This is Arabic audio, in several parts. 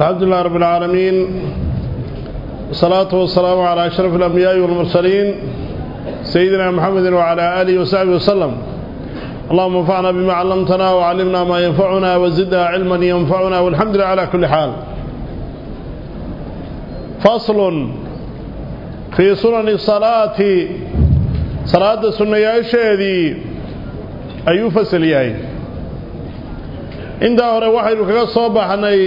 الحمد لله رب العالمين والصلاة والسلام على أشرف الأنبياء والمرسلين سيدنا محمد وعلى آله وصحبه وسلم. اللهم انفعنا بما علمتنا وعلمنا ما ينفعنا وزدنا علما ينفعنا والحمد لله على كل حال. فصل في سنن الصلاة. صلاة السنة يشهدي أي فصل يهي intaa hore waxaynu kaga soo baxnay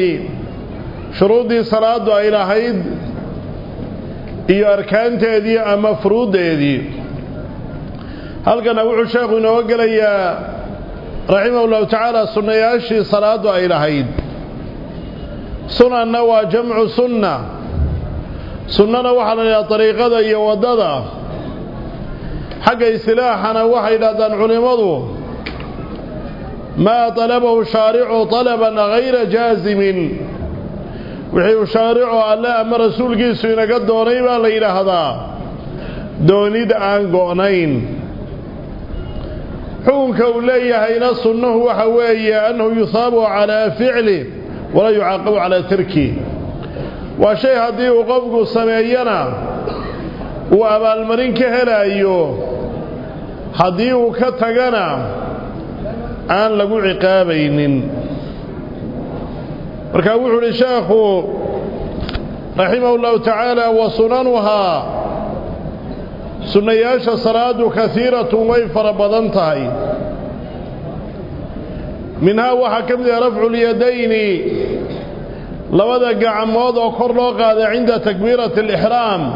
شروطي صلاة إلى حيد إيو أركان تهدي أما فروض تهدي هل كان أبو عشاق نوقل إيا رحمه الله تعالى سنة ياشي صلاة إلى حيد سنة نوى جمع سنة سنة نوحنا يا طريقة إيا ودادة حق سلاحنا وحيدة علمضو ما طلبه شارع طلبا غير جازم ما طلبه شارع طلبا غير جازم wixii uu shaaricu alle ama rasuulkiisu inaga doonay baa la yidhaahdaa. Doonid aan go'nayn xukunka uu leeyahayna sunnuhu waxa weeye annahu yusaabu calaa ficli walaa yucaaqabu calaa tarki. Waa shay haddii uu qofku sameeyana uu abaalmarin ka helaayo haddii uu ka tagana aan lagu ciqaabaynin ركاوح لشيخ رحمه الله تعالى وصننها سنياش صراد كثيرة ويفر بضنتها منها وحكم ذي رفع اليدين لوذا قعم وضع كرلوغ هذا عند تكبيرة الإحرام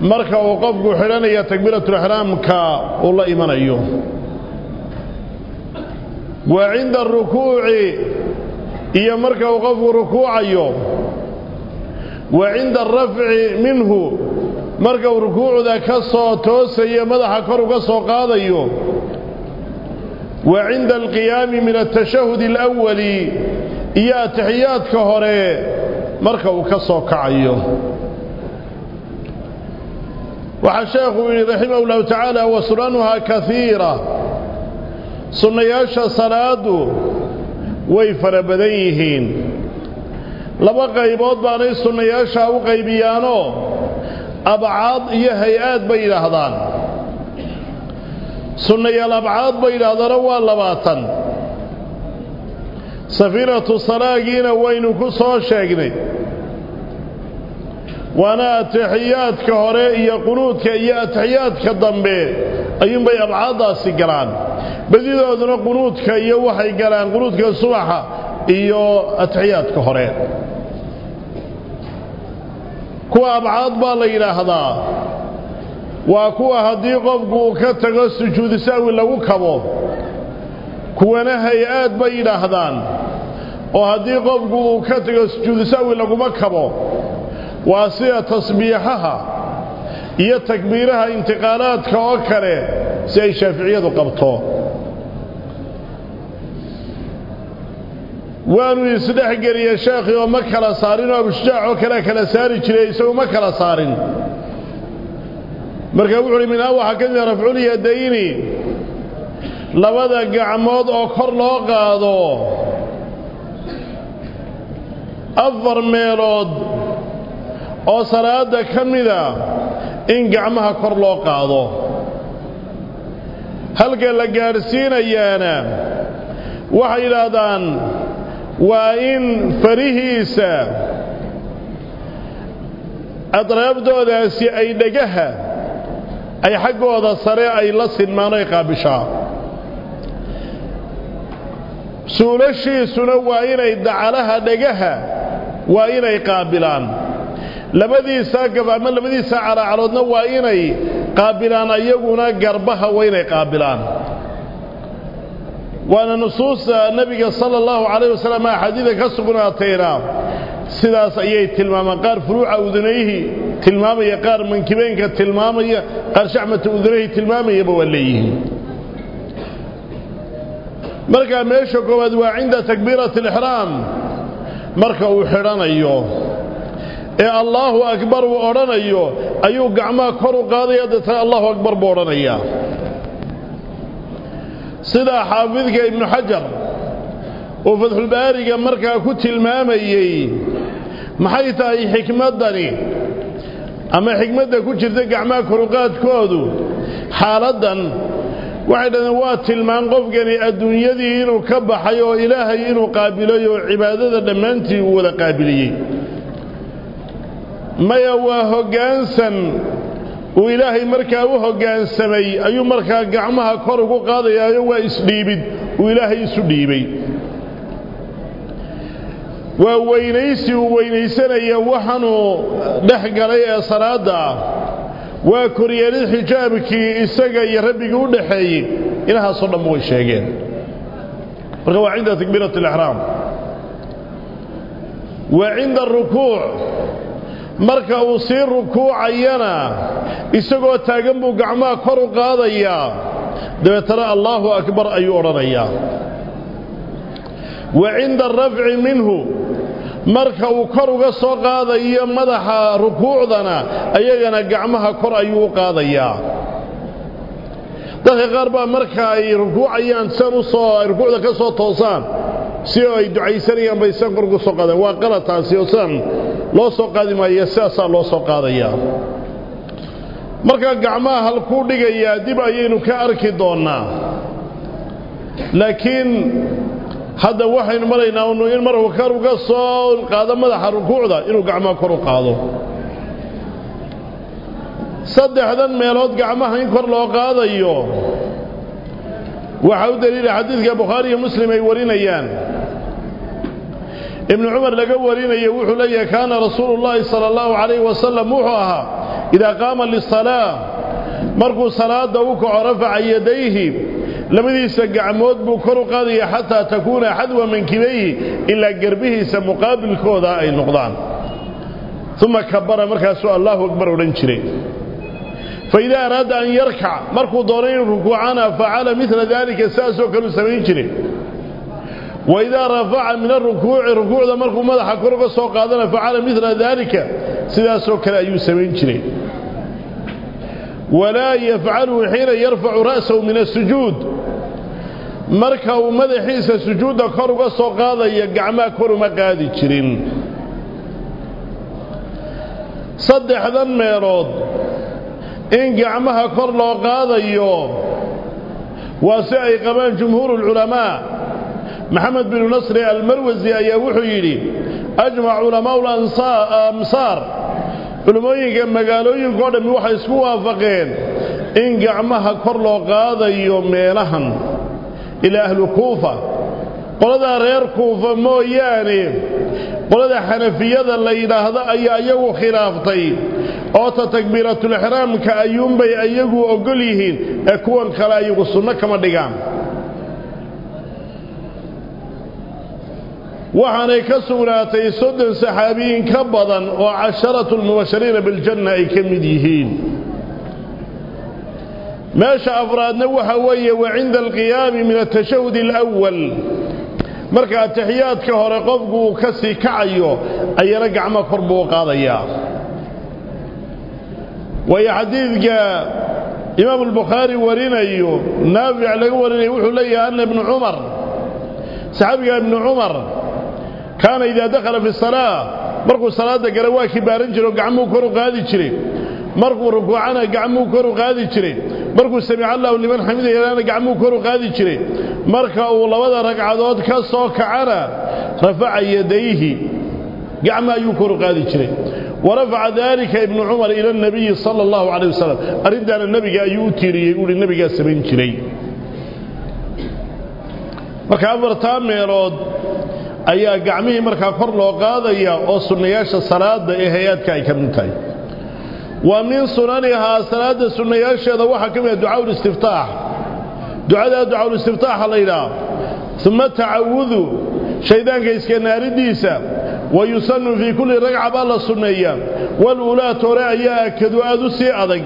مركة وقف حلانية تكبيرة الإحرام كالله إيمان أيوه وعند الركوع iyo marka uu qofku rukuucayo wa cinda arafci minhu marka uu rukuucda ka soo toosayo madaxa kor uga soo qaadayo wa cinda alqiyaami min atashahud alawali iyo atixiyaadka hore marka uu ka soo kacayo waxaa sheekhu yidhi raximah ullahu tacaala wa sunanuhaa kaiira sunnayaasha salaadu way fara badan yihiin laba qaybood baanay sunnayaashaa u qaybiyaanoo abcaad iyo hay-aad bay yidhaahdaan sunnayaal abcaad bay yidhaahdaana waa labaatan safiinatu salaagiina waynu ku soo sheegnay waana atixiyaadka hore iyo qunuudka iyo atixiyaadka dambe ayuunbay abcaaddaasi galaan. Badidooduna qunuudka iyo waxay galaan qunuudka subaxa iyo atixiyaadka hore. Kuwa abcaad baa la yidhaahdaa waa kuwa haddii qofku uu ka tago sujuudu sahwi lagu kabo kuwana hay'aad bay yidhaahdaan. Oo haddii qofku uu ka tago sujuudu sahwi laguma kabo waa sida tasbiixaha iyo takbiiraha intiqaalaadka oo kale si ay shaaficiyadu qabto waanu isdhexgeliyey sheekhii oo ma kala saarin oo abushujaac oo kalea kala saari jiray isagu ma kala saarin marka wuxu uhi minhaa waxaa ka mida rafculyadayni labada gacmood oo kor loo qaado afar meelood oo salaada ka mida in gacmaha kor loo qaado halka la gaadhsiinayaana waxay yidhaahdaan waa in farihiisa adraabdoodaasi ay dhegaha ay xaggooda sare ay la sinmaan ay qaabishaa suulashiisuna waa inay dacalaha dhegaha waa inay qaabilaan labadiisaa gab ama labadiisa calaacaloodna waa inay qaabilaan ayaguna garbaha waa inay qaabilaan nusuusta nebiga sala allahu calayh wasalam axaadiida ka sugnaatayna sidaas ayay tilmaamaan qaar furuuca udunayhi tilmaamaya qaar mankibeenka tilmaamaya qaar shaxmata udunayhi tilmaamayaba waa leeyihiin markaa meesha koowaad waa cinda takbiirati alixraam marka uu xidhanayo ee allaahu akbar uu odhanayo ayuu gacmaha kor u qaadaya deetana allahu akbar buu odhanayaa sidaa xaafidka ibnu xajar oo fatxulbaariga markaa ku tilmaamayey maxay tahay xikmaddani? Ama xikmadda ku jirta gacmaha koruqaadkoodu xaaladdan waxay dhahdeen waa tilmaan qofkani adduunyadii inuu ka baxay oo ilaahay inuu qaabilay oo cibaadada dhammaantii uu wada qaabiliyey ما يواه جانسا وإلهي مركا وهو جانسا أي مركا قعمها كرق قاضي أيوة إسليبد وإلهي سليبي وويليسي وويليسان أي وحن دحق علي صرادا وكوريا للحجابك يا ربي ربك ودحي إنها صلى الله عليه وسلم عند تكبيرة الإحرام وعند الركوع marka uu sii rukuucayana isagoo taagan buu gacmaha kor u qaadayaa dabeetana allaahu akbar ayuu odhanayaa wa cinda arafci minhu marka uu kor uga soo qaadayo madaxa rukuucdana ayagana gacmaha kor ayuu u qaadayaa dadka qaar baa marka ay rukuucayaan san u soo ay rukuucda ka soo toosaan si ay ducaysanayaan bay san kor uga soo qaadaan waa qalataasi oo san loo soo qaadi maayo sidaasaa loo soo qaadayaa. Marka gacmaha halkuu dhigayaa dib ayaynu ka arki doonnaa laakiin hadda waxaynu maraynaa in markuu kor uga soo qaado madaxa rukuucda inuu gacmaha kor u qaado. Saddexdan meelood gacmaha in kor loo qaadayo waxaa u daliila xadiidka bukhaari iyo muslim ay warinayaan ابن عمر لقى ورينا يوحو لي كان رسول الله صلى الله عليه وسلم موحوها إذا قام للصلاة مركو صلاة دوك عرفع يديه لم يسجع موت بكر قاضي حتى تكون حدوى من كبيه إلا قربه سمقابل كوضاء النقضان ثم كبر مركز الله أكبر ورنشري فإذا أراد أن يركع مركو دورين ركوعانا فعال مثل ذلك ساسو كل وإذا رفع من الركوع ركوع ذا مركو مدح كرق السوق هذا فعل مثل ذلك. سيدا سوك لا يسمين شري ولا يفعل حين يرفع رأسه من السجود. مركو مدح حيث السجود كرق السوق هذا يقعما كرم قادي شرين صدح ذا الميرود إن قع قعمها كرلو قاضي يوم. واسعي قبان جمهور العلماء. Maxamed binu nasri almarwasi ayaa wuxuu yidhi ajmac culamaau amsaar culammooyinka magaalooyinkao dhammi waxay isku waafaqeen in gacmaha kor loo qaadayo meelahan ilaa ahlu kuufa qoladaa reer kuufa mooyaane qolada xanafiyada la yidhaahdo ayaa iyagu khilaaftay oo ta takbiiratulixraamka ayuunbay iyagu oggol yihiin ee kuwan kale ayagu sunno kama dhigaan وحان اي كسونات سحابين كبضا وعشرة المبشرين بالجنة كمديهين ما ماشى افراد نوحا وي وعند القيام من التشهد الأول. مركا التحيات كهرقبق وكسي كعيو. أي رقع ما فربو قاضيا وي حديث إمام البخاري ورين ايو نافع لقوة ورين ايوح لي أن ابن عمر. صحابي ابن عمر. كان إذا دخل في الصلاة مركو الصلاة قرواك بارنجر وقعمو كورو قادي تشري مركو ركوعانا قعمو كورو قادي تشري مركو سمع الله لمن حميده يلانا قعمو كورو قادي تشري مركو لوضا رقعضوات كالصوك عرى رفع يديه قعم أيو كورو قادي تشري ورفع ذلك ابن عمر إلى النبي صلى الله عليه وسلم. أريد أن النبي أيو تيري يقول النبي سمين تشري وكأبر تامي روض ayaa gacmihii markaa kor loo qaadaya oo sunnayaasha salaada ee hay-aadka ay ka mid tahay wa min sunanihaa salaadda sunnayaasheeda waxaa ka mid ah ducaa ulistiftaax ducadaa ducaulistiftaaxa la yidhaah uma tacawudu shaydaanka iskanaaridiisa wa yusannu fii kulli ragca baa la sunneeyaa waluulaat hore ayaa akadu aad u sii adag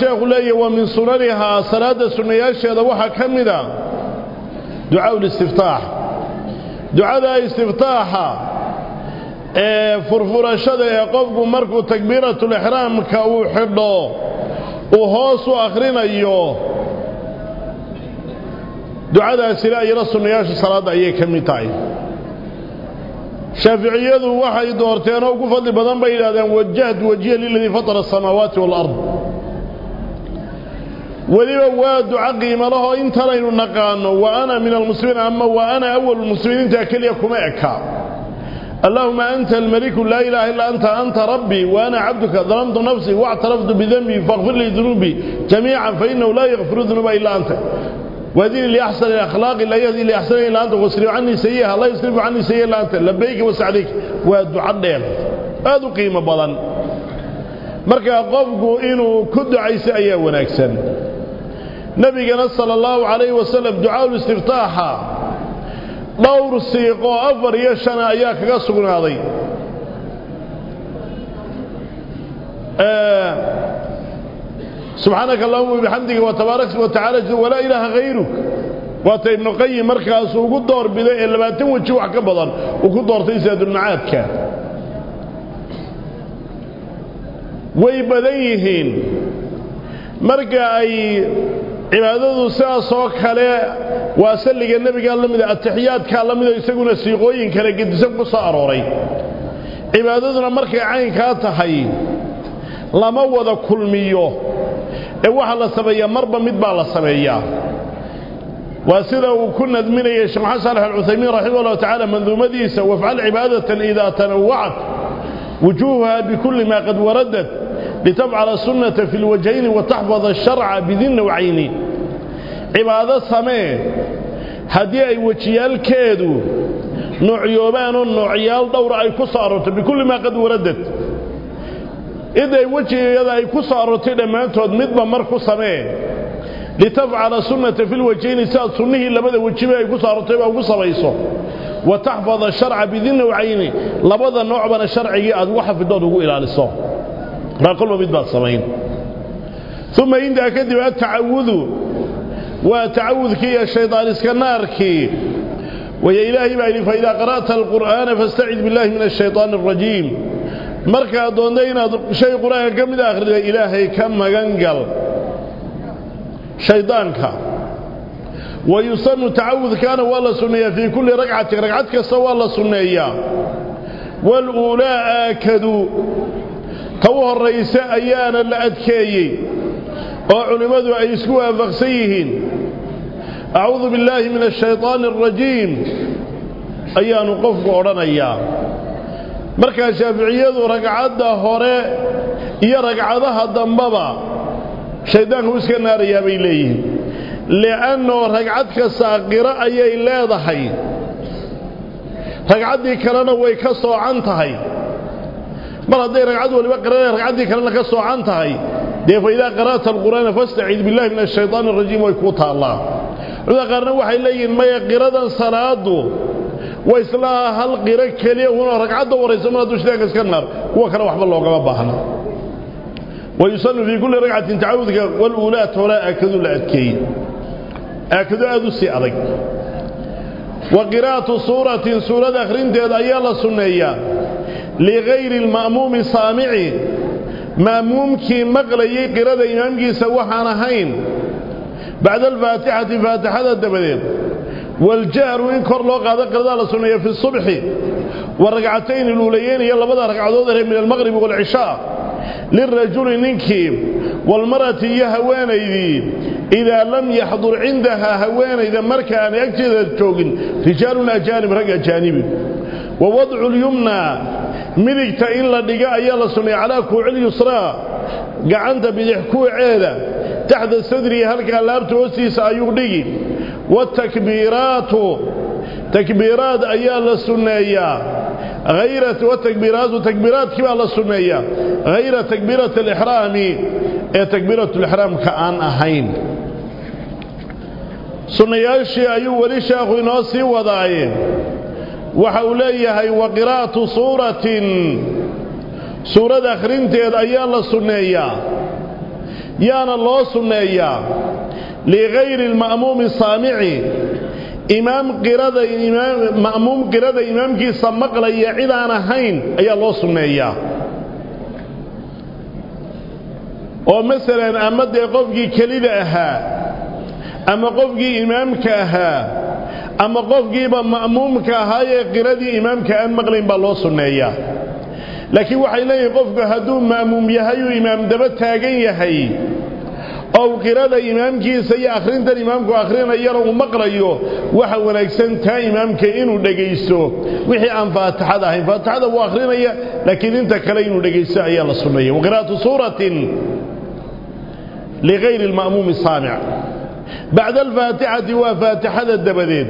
sheekhu leeyahy wa min sunanihaa salaadda sunnayaasheeda waxaa ka a دعاء الاستفتاح. دعاء الاستفتاح. إيه، فرفور الشد يقفق مركو تكبيرة الإحرام كأو حرد وهوسو أخرين أيو دعاء السلاء يرسل نياش صلاة أيه كميتاي شافعي يدو واحد دورتين وقفت لبضان بإلادين وجهت وجهة للذي فطر السماوات والأرض. Duco qiimalahoo intanaynu naqaano wa ana min almuslimiin ama wa ana awalu lmuslimiin intaa keliya kuma eka اللهم أنت الملك لا إله إلا أنت أنت ربي وأنا عبدك ظلمت نفسي واعترفت بذنبي فاغفر لي ذنوبي جميعا فإنه لا يغفر الذنوب إلا أنت. وهذه لأحسن الأخلاق لا يهدي لأحسن إلا أنت. واصرف عني سيئها لا يصرف عني سيئها إلا أنت. لبيك وسعديك والدعاء دير هذا قيمة بضن مركا قفقوا إنه كد عيسى أيها ونكسن. نبي صلى الله عليه وسلم دعاء الاستفتاح. دور السيق وأفر يشنا إياك قصقنا هذا آه. سبحانك اللهم وبحمدك وتبارك وتعالى ولا إله غيرك. وتين نقي مركز وقد وقدر بذي اللي بات وجهه كبدا وقدر تيزاد المعاد كان. ويبليهن. مركز أي cibaadadu sidaasoo kale waa salliga nebigaa la mida atixiyaadkaa la mida isaguna siiqooyin kale gedisan ku soo arooray cibaadaduna markay caynkaa tahay lama wada kulmiyo ee waxaa la sameeyaa marba mid baa la sameeyaa waa sida uu ku nadminayay sheekh maxamed saalex alcuthaymiin raximah llahu tacaala manduumadiisa wafcal cibaadatan idaa tanawacat wujuuhuha bikulli maa qad waradat لتفعل السنة في الوجهين وتحفظ الشرع بذي النوعين عبادة سماه هدي أي وجيال كيدو. نوعيوبان نوعيال دور أي كسارت. بكل ما قد وردت. إذا أي وجيال أي كسارت. لما أنتود مدبا مركو سماه لتفعل السنة في الوجهين. ساد سنه لبدا وجيبا أي كسارت. أو كسريسو. وتحفظ الشرع بذي النوعين لبدا نوع من الشرعي أدوحف الدود إلى الصوم ما كل مد بعد سمين ثم عندها كذب التعوذ وتعوذ كي الشيطان إسكنار كي. ويا إلهي بعد فإذا قرأت القرآن فاستعذ بالله من الشيطان الرجيم. مركا دوندينا شيء قرآن كم آخر إلهي كم مغنقل. شيطانك ويصن تعوذ كان والله سنية في كل ركعة ركعتك سوى توه الرئيس أيانا لأدكيي وعلماء أي اسكوا فقسيهن أعوذ بالله من الشيطان الرجيم. أيان قفق أرانيا مركا شافعية رقعادة هوراء إيا رقعادها الدنبابا شيطان هو اسكا نار يا بيليه لأنه رقعادك ساقرة أي إلا ضحي رقعادي كلنا ويكسوا عنتهي مر هذه رقعد ولا قرأ رقعد ذيك قصوا عن تاعي ده فإذا قرأت القرآن فاستعيد بالله من الشيطان الرجيم ويكوت الله. إذا قرأ وحي لي ما يقرأ صلاته وإسلا هل قرأ كلي هنا رقعد ورئيس ما دش ذاك سكنر هو كان وحب الله قبل بحنا ويسن في كل رقعة تعودك والأولى ترى أكذو الأكيد أكذو أدو السيارك وقراءة صورة سورة أخرين تيد أيال سنية. لغير المأموم سامعي ما ممكن مغلي قرد إمامك سوحان هين بعد الفاتحة فاتحة الدبدين والجار وإن كر ذكر قادة قرد في الصبح. والرقعتين الأوليين يلا بدأ رقع من المغرب والعشاء. للرجل ننكي. والمرأة يا هوانا إذا لم يحضر عندها هوانا إذا مركا أن يكتد رجالنا جانب رقع جانبي ووضع اليمنى. Midigta in la dhiga ayaa la sunnay calaa kuucil yusraa gacanta bidix kuuceeda taxta sadrihi halkaa laabta hoostiisa ayuu dhigi watakbiiraatu takbiiraad ayaa la sunneeyaa hayra watakbiiraatu takbiiraadkii baa la sunneeyaa hayra takbiirati alixraami ee takbiiratulixraamka aan ahayn sunnayaashii ayuu weli sheekhu inoo sii wadaaye وحوليها وقرات صورة سورة. أخرين تيد أيان لسنية يان الله سنية. لغير المأموم الصامع إمام قراءة إمام مأموم قراءة إمام كي سمق لي عدان حين أيان الله سنية. ومثلا أمد يقفك كليل أها. أما قفك إمام كأها. أما قف جيبا مأمومك هاي قردي إمام كأن مغلين بالوصو نايا لكن وحي لي قف جهدو مأموم يهيو إمام دبت تاقين يهي. أو قرد إمامك سي آخرين تر إمامك آخرين يروا مقريو. وحا ونكسن تا إمامك إنو دقيسو. وحي أن فاتحة ده فاتحة ده وآخرين يه لكن انت كلينو دقيسا يا الله سنة وقرات صورة لغير المأموم الصامع بعد الفاتحة وفاتحة الدبديد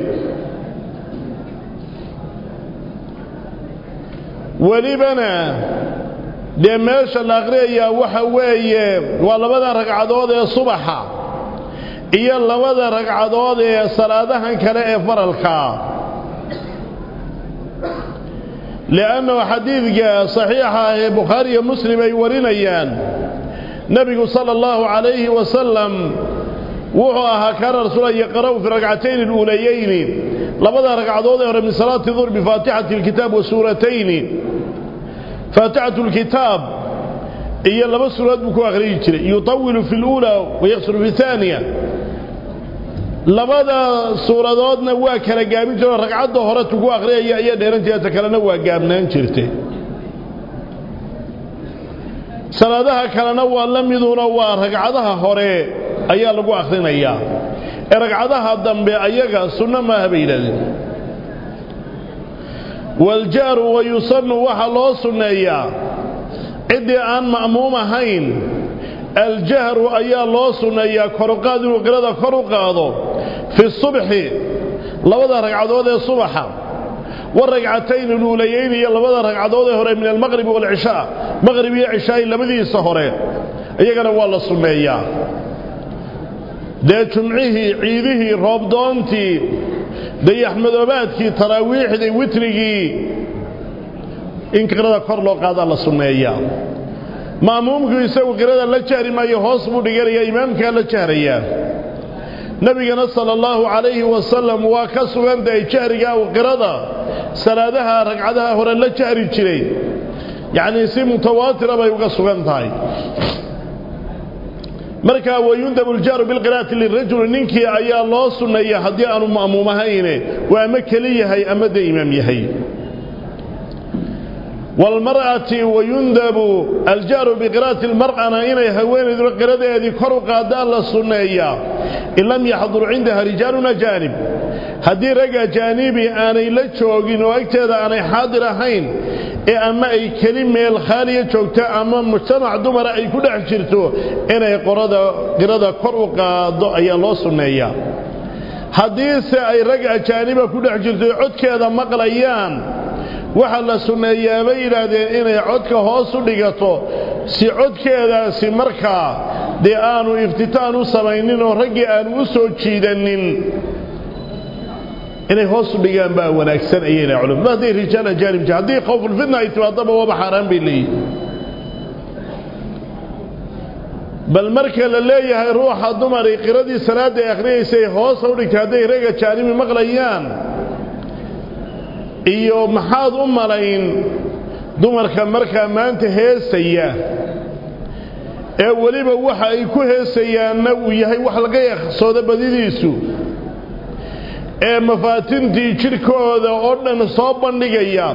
ولبنا لماذا الأغرية يا وحوية والله بدا رقع دوضي الصبحة إيا الله بدا رقع دوضي سرادها كرأي فرالكا لأنه حديث صحيحة آه، بخاري مسلم يورينيان نبي نبي صلى الله عليه وسلم wuxuu ahaa kaana rasuula yaqra'u fi ragcatayni aluulayayni labada ragcadood ee hore min salaati duhr bifaatixati alkitaab wa suuratayni faatixatu lkitaab iyo laba suuradood buu ku akhriyi jiray yutawilu fi luulaa wayaqsuru fi aaniya labada suuradoodna waa kala gaabin jire oo ragcadda hore tuku akhriyaya ayaa dheeran jirta kalena waa gaabnaan jirtay salaadaha kalena waa la miduna waa ragcadaha hore ayaa lagu akhrinayaa ee ragcadaha dambe ayaga sunno maaha bay yidhahdeen waljaaru wayusannu waxaa loo sunneeyaa ciddii aan ma'muum ahayn aljahru ayaa loo sunneeyaa koruqaad inuu qirada kor u qaado fi subxi labada ragcadood ee subaxa waragcatayn luulayayn iyo labada ragcadood ee hore min almaqribi waalcishaa maqrib iyo cishaa'i labadiisa hore iyagana waa la sunneeyaa dee jumcihii ciidihii roobdoontii dayaxmadoobaadkii taraawiixdii witrigii in qirada kor loo qaadaa la sunneeyaa ma'muumku isagu qirada la jahri maayo hoos buu dhiganayaa imaamkaa la jahrayaa nebigana sala allahu calayhi wasalam waa ka sugantahay jahriga u qirada salaadaha ragcadaha hore la jahri jiray yacnii si mutawaatira bay uga sugan tahay markaa wayundabu ljaaru bilqira'ati lirajuli ninkii ayaa loo sunneeya haddii aanu ma'muum ahayne waa ama keli yahay ama dee imaam yahay waalmar'ati wayundabu aljaaru biqira'ati lmar'ana inay haweenayduna qiradeedii kor u qaadaan la sunneeyaa in lam yaxdur cindaha rijaalun ajaanib haddii rag ajaanibi aanay la joogin oo agteeda aanay xaadir ahayn ee ama ay keli meel khaaliya joogto ama mujtamac dumara ay ku dhex jirto inay qorada qirada kor u qaado ayaa loo sunneeyaa. Haddiise ay rag ajaaniba ku dhex jirto codkeeda maqlayaan waxaa la sunneeyaa bay yidhaahdeen inay codka hoos u dhigato. Si codkeedaasi markaa dee aanu iftitaan u samaynin oo raggii aanu u soo jiidanin baa wanaagsan ayay leeyihin culimadu hadday rijaal ajaanib jira haddii khawfulfitna ay timaadaba waaba xaaraan bay leeyihin bal marka la leeyahay ruuxa dumari qiradii salaadda ay akhriyaysay hoosa u dhigtay hadday rag ajaanibi maqlayaan iyo maxaad u malayn dumarka markaa maanta heesaya ee weliba waxa ay ku heesayaanna uu yahay wax laga yaqsoodo badidiisu ee mafaatintii jidhkooda oo dhan soo bandhigaya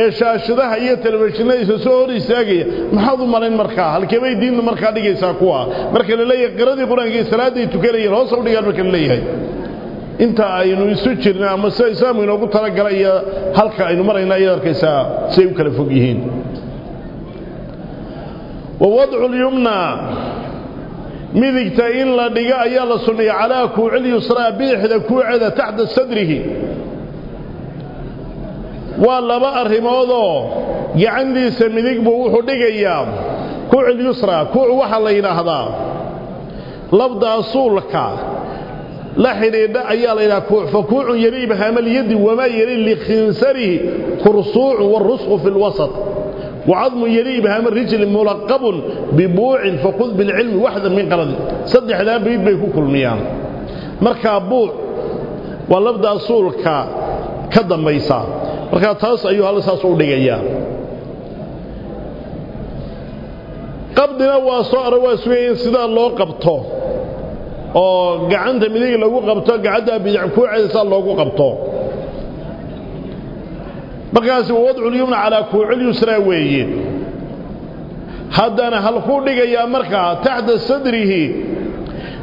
ee shaashadaha iyo telefishinadiisa soo hor istaagaya maxaad u malayn markaa halkeebay diinta markaa dhigaysaa kuwa marka la leeyahay qiradii qur-aanka iyo salaaday tukanayeen hoos u dhigaan marka la leeyahay inta aynu isu jirna ama sida islaamku inoogu talagalay iyo halka aynu marayna ayaad arkaysaa siday u kala fog yihiin wadcu lyumna مذكت إن لا نقاء يالله سنية على كوعلي وصراء بيحدة كوعدة تحت صدره والله ما أرهم هذا يعني سمذك بوحو نقاء يام كوعلي وصراء كوع وحل إلى هذا لفضة أصولك لحن إن أياله إلى كوع فكوع يريبها من اليد وما يريب لخنسره قرصوع والرسخ في الوسط وcadmu yariibha ama rijli mulaqabun bibuucin fakud biاlcilmi waxda min qaladin. Saddexdaa bayd bay ku kulmiyaan. Markaa buuc waa labda asuulka ka dambaysaa markaa taas ayuu hal saas u dhigayaa. Qabdina waa soo ara waa sugayain sidaa loo qabto oo gacanta midig lagu qabto gacaddaa bidac kuucaysaa loogu qabto. بقاس وضع اليمنى على كوع اليسرى ويهين هذا أنا هالخولي يا مركا تحت صدره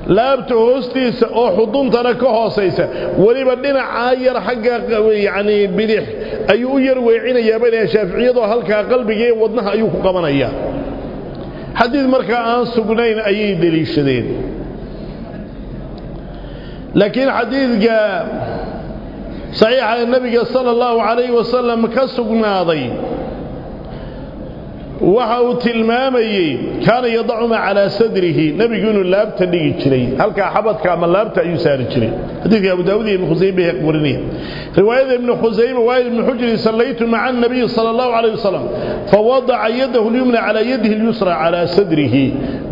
لابت هستي سأحضن تركها سيسا ولبدنا عاير حقا يعني بلح أي أير ويعين يا بني شافعيض هالكا قلبي ودنها أيوك قمنا إياه حديث مركا عن سبنين أي دليشدين لكن حديث قام صحيح على النبي صلى الله عليه وسلم كسقنا ذي وهو تلمامي كان يضعهما على صدره. نبي يقول اللابت اللي يجري هل كان حبتك عما اللابت يسار يجري هذه في أبو داود بن خزيمة يقبرني رواية ابن خزيمة رواية ابن حجري صليت مع النبي صلى الله عليه وسلم. فوضع يده اليمنى على يده اليسرى على صدره.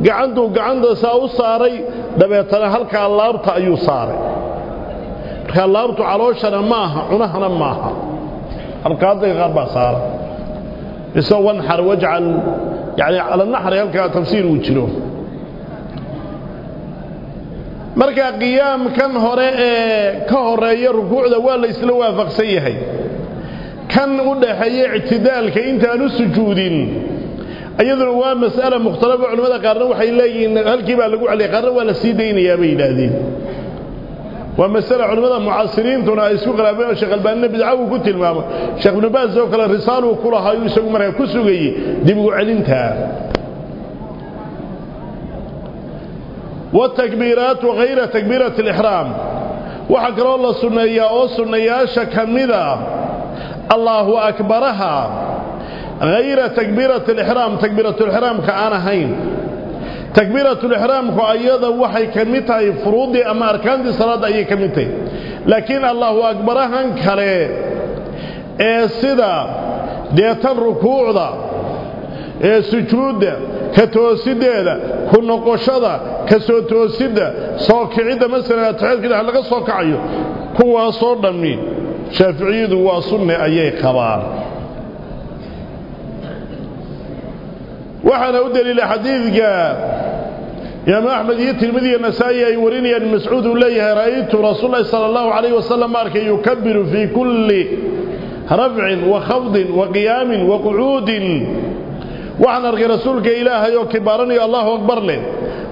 قعنده قعنده سأوصاري. دبيتنا هل كان اللابت يساري خلارتو علوشنا ماها عنهنا ماها القاضي غربا صار يسوى النحر واجعل يعني على النحر يلقى تفسير وجلو مركا قيام كان هوري كهوري ركوع دوال ليس لوافق هي كان ودحي اعتدال كإنت أنو سجودين أيضاً هو مسألة مختلفة عن ماذا قرنوا حيلاقي إن هل كيف ألقوا عليه قرنوا ولا سيدين يا بيلادين ومسألة علماء معاصرين تونا يسوق لابين الشيخ البانين بدعوه قلت المامة الشيخ نباز زوك الرسالة وكلها يسوق مرة. كسو قي ديبقوا علينتها والتكبيرات وغير تكبيرة الإحرام. وحقر الله سنية أو سنية شكمدة الله أكبرها. غير تكبيرة الإحرام. تكبيرة الإحرام كأنا هين. تكبيرة الإحرام كأيضا وحي كمتها فروض أما أركان دي صلاة أي كمتها لكن الله أكبر أكبرها انكره السيدة ديتا ركوع دا. إيه السجود كتوسيدة كنقشة دا. كسوتوسيدة صوكع دا. مثلا. تحيث كده حلقة صوكع هو صور دمين شفعيد هو صنع أي خبار. وحنا ودل إلى حديث يا محمد يترمذي إيه مسائي يوريني أن مسعود الله رأيت رسول الله صلى الله عليه وسلم مارك يكبر في كل رفع وخفض وقيام وقعود. وعن أرغي رسولك إله يكبرني الله أكبر لي.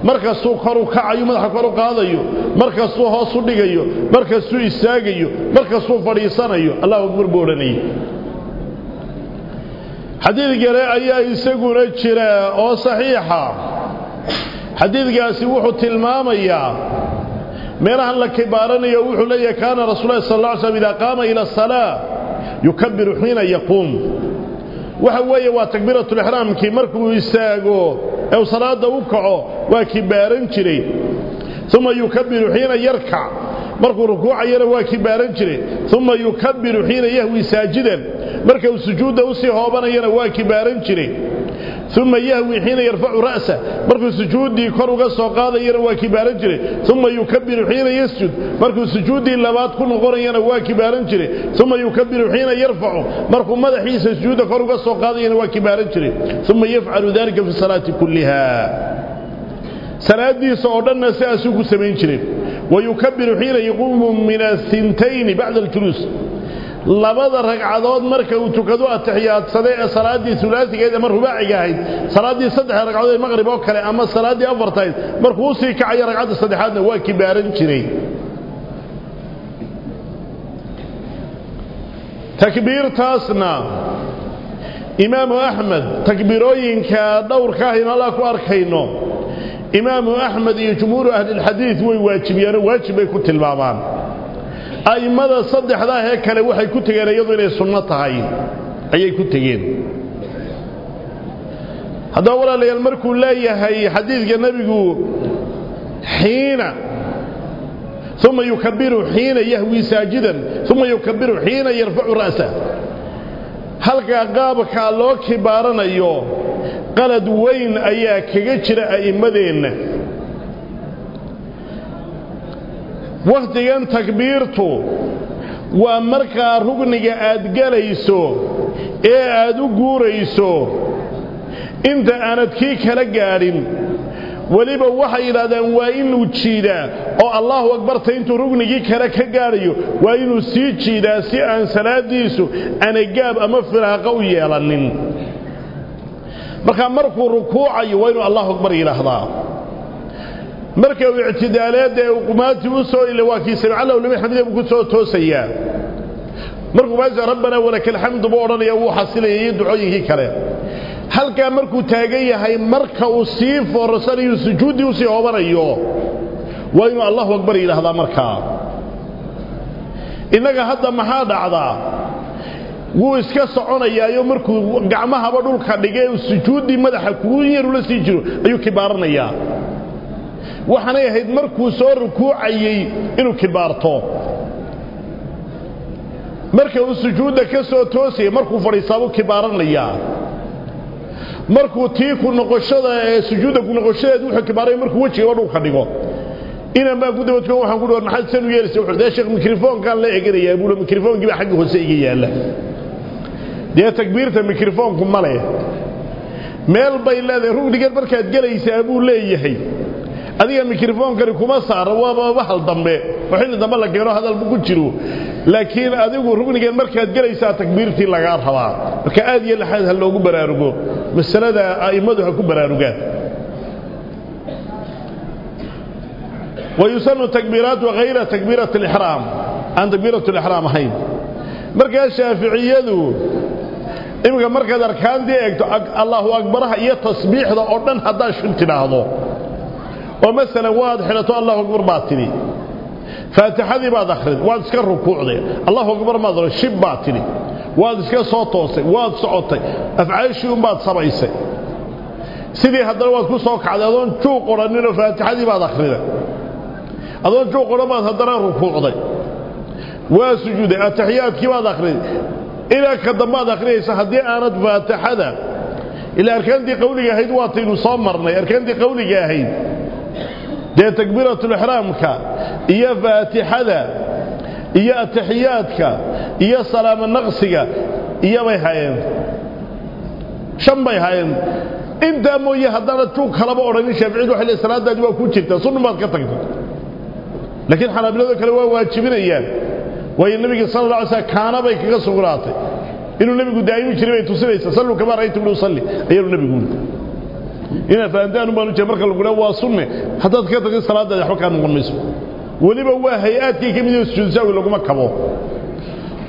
مركز سوخر كعيو من حكبر قاضي مركز سوها صدق مركز سو إساق مركز سو فريسان الله أكبر بولني حديث قراء أيها إساق رجل أو xadiidkaasi wuxuu tilmaamayaa meelahan la kibaaranayo wuxuu leeyahay kaana rasul lahi sal lla ly slm idaa qaama ila asalaa yukabiru xiina yaquum waxa weeye waa takbiiratulixraamkii markuu istaago ee uu salaadda u kaco waa kibaaran jiray uma yukabiru xiina yarkac markuu rukuucayana waa kibaaran jiray uma yukabiru xiina yahwi saajidan marka uu sujuudda u sii hoobanayana waa kibaaran jiray ثم يهوي حين يرفع رأسه. برك سجود يكره قصو قاضي يروى كبار انجري ثم يكبر حين يسجد. مركو سجود اللبات كل غور ينوى كبار ثم يكبر حين يرفعه برك ماذا حين سجود يكره قصو قاضي ينوى كبار ثم يفعل ذلك في الصلاة كلها. صلاة دي صعودنا سأسوك سمين ويكبر حين يقوم من الثنتين بعد الكلوس labada ragcadood marka uu tukado atixiyaadsade ee salaaddii ulaasigeed ama rubaaciga ahayd salaaddii saddex ragcadood ee maqrib oo kale ama salaaddii afartahayd markuu usii kacayo ragcadda saddexaadna waa kibaaran jiray takbiirtaasna imaamu axmed takbiirooyinka dhowrka ah in alla ku arkayno imaamu axmed iyo jumhuuru ahlilxadiid way waajibiyaano waajib bay ku tilmaamaan a'immada saddexdaah ee kale waxay ku tegeen iyadu inay sunno tahay. Ayay ku tegeen. Haddaba walaalayaal markuu leeyahay xadiidka nebigu xiina uma yukabiru xiina yahwi saajidan uma yukabiru xiina yarfacu ra'sa halkaa qaabkaa loo kibaaranayo qalad weyn ayaa kaga jira a'immadeenna wakhtigan takbiirtu waa markaa rugniga aad gelayso ee aad u guurayso. Inta aanad kii kala gaadhin weliba waxay yidhahdeen waa inuu jiidaa. Oo allahu akbarta intuu rugnigii kale ka gaadhayo waa inuu sii jiidaa si aan salaadiisu anagaab ama firaaqa u yeelanin. Markaa markuu rukuucayo waa inuu allahu akbar yidhaahdaa marka uu ictidaaleedda ee qumaati u soo ile waa kii samic allahu liman xamida ku soo toosayaa markuu maasa rabbanaa walaka alxamdu buu odhanaya wuu xasilaya iyo kale. Halkaa markuu taagan yahay marka uu sii foorasanayo sujuuddii u sii hoobanayo waa inuu allahu akbar yidhaahdaa markaa innaga hadda maxaa dhacdaa wuu iska soconayaayo markuu gacmahaba dhulka dhigay sujuuddii madaxa kugu yarula sii jiro ayuu kibaaranayaa waxaanay ahayd markuu soo rukuucayey inuu kibaarto marka uu sujuudda ka soo toosaya markuu fadhiistaabuu kibaaranayaa markuu tii ku noqoshada ee sujuudda ku noqoshadeed wuxuu kibaaraya markuu wejigaba dhulka dhigo inan baa ku dabadko waxaan ku dhawan maxaad san u yeelaysa wuxuu dee sheekh mikrofoonkaan la eganayaa buula mikrofonkii baa xagga hoose iga yaalla dee takbiirta mikrofoonku ma leh meel bay leedahay rugnigan markaad gelaysaa buu leeyahay adiga mikrofoonkani kuma saara waaba bahal dambe oo xilli dambe la keeno hadalbu ku jiro laakiin adigu rugnigan markaad gelaysaa takbiirtii lagaa rabaa marka aad iyo laxaad ha loogu baraarugo masalada a'immadu ha ku baraarugaan ويسن تكبيرات وغير تكبيرة الإحرام عن تكبيرة الإحرام هين مركز شافعية إمكا مركز أركان دي الله أكبرها إيا تصبيح ذا أردن هذا شنتنا هذا ومثلا واضح لتو الله أكبر باتني فاتحة دي بعد أخرج واد سكر ركوع دي الله أكبر ما ذا شب باتني واد سكر صوتوسي واد صعوتي أفعال شيء بعد سبعيسي سيدي هذا واد كو سوك على ذون شو قرنين فاتحة دي بعد أخرج adoon joog qoramaad haddana rukuucday waa sujuuday ataxiyaadkii baad akhriday ilaa ka dambaad akhriyaysa haddii aanad faatixada ilaa arkaantii qawliga ahayd waataynu soo marnay arkaantii qawliga ahayd دي تكبيرة الإحرام إيا فاتحة إيا كا يا السلام النقص إيا بيهاين شم بيهاين إن دامو إيا هدانا توك هلبا أوراني شابعين وحي الإسراء دادي وكو تشيرتا صنو ما تكتكتك لكن حنا بلا ذكر هو واجبين إياه. وهي النبي صلى الله عليه وسلم كان بيك غصو غراتي إنو النبي قد دائم يشري بيتو سليسا صلو كما لو صلي. أيه النبي قولتا inaad fahantaan baan u jeeda marka lagu leeyahay waa sunne haddaad ka tagtay salaadaadi waxba kaa noqon mayso weliba waa hay-aadkii ka mid yahay sujuud saawi laguma kabo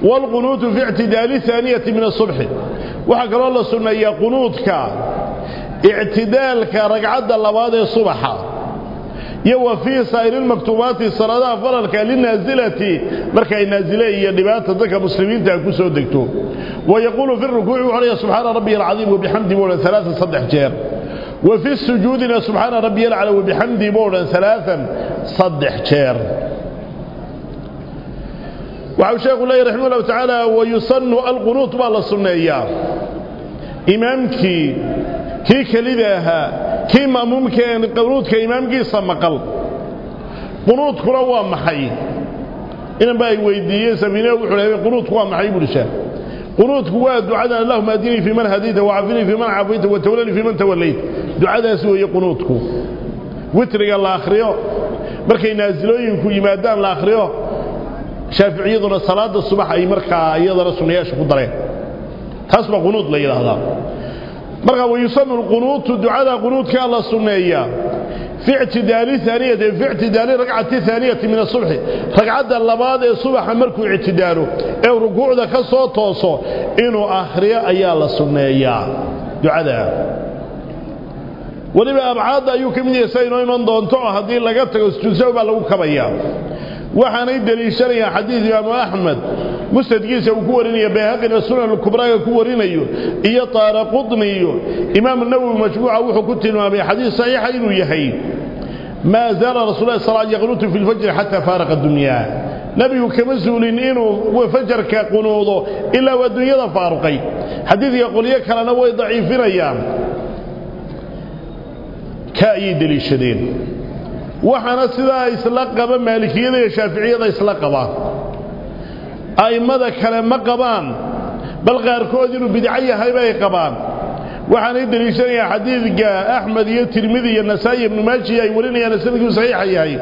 والقنوت في اعتدال ثانية من الصبح. وحكى الله سنة يا قنوتك اعتدالك رقعد اللباد الصبح. يو في سائر المكتوبات الصلاة فرلك للنازلة. مركا النازلة هي دبات ذلك مسلمين تأكسوا دكتو ويقول في الركوع وعليه سبحان ربي العظيم وبحمده بولا ثلاثة صدح جير. وفي السجود سبحان ربي العلى وبحمده بولا ثلاثا صدح جير وعو شيخ الله رحمه الله تعالى ويصن القنوط بالله السنية إمامك كي كليدها كي مامومكين قنوط كإمامك سمقل قنوط كروا محي. إن باي ويدية سمينه وحليه قنوط كوا محي قنوت كواد دعاء اللهم أهدني في من هديته وعافني في من عافيته وتولني في من توليت. دعاء سوى قنوتك. وتر يا الله آخريو. بركي نازلين كو يمادان الاخريو شاف عيدنا الصلاة الصبح أي مركا أيضا رسول ياش قدرين تسمى قنوت ليلة هذا مركا ويصن القنوت دعاء قنوتك الله السنة إياه. في اعتدال ثانية في اعتدال رقعة ثانية من الصبح. رقعة اللباد إيه الصبح مركو اعتداله إيه أو رقوع ذاك صوت وصوت إنو آخرية ايال السنة ايال دعا ولما أبعاد ايوك من يسينو من دونتو. هذه اللقاتك استوزعوا بلوك بيام وحنا يدري سريا حديث يا أبو أحمد. مسند جيس وكورني بهذا السنة الكبرى كورني إيه طار قطني إمام النووي مشروع وحكت ما بحديث صحيح ويحيي ما زال رسول الله صلى الله عليه وسلم في الفجر حتى فارق الدنيا. نبي كمزول إنه وفجر كقنوضه إلا والدنيا فارقي. حديث يقول يك أنا ضعيف في أيام. كأي دليل شديد waxaana sidaa isla qaba maalikiyada iyo shaaficiyada isla qabaan a'immada kale ma qabaan bal qaarkood inuu bidco yahay bay qabaan waxaanay deliishanayaa xadiidka axmed iyo tirmidi iyo nasaa'i ibnu maaji ay warinayaan sanadkuu saxiixa yahay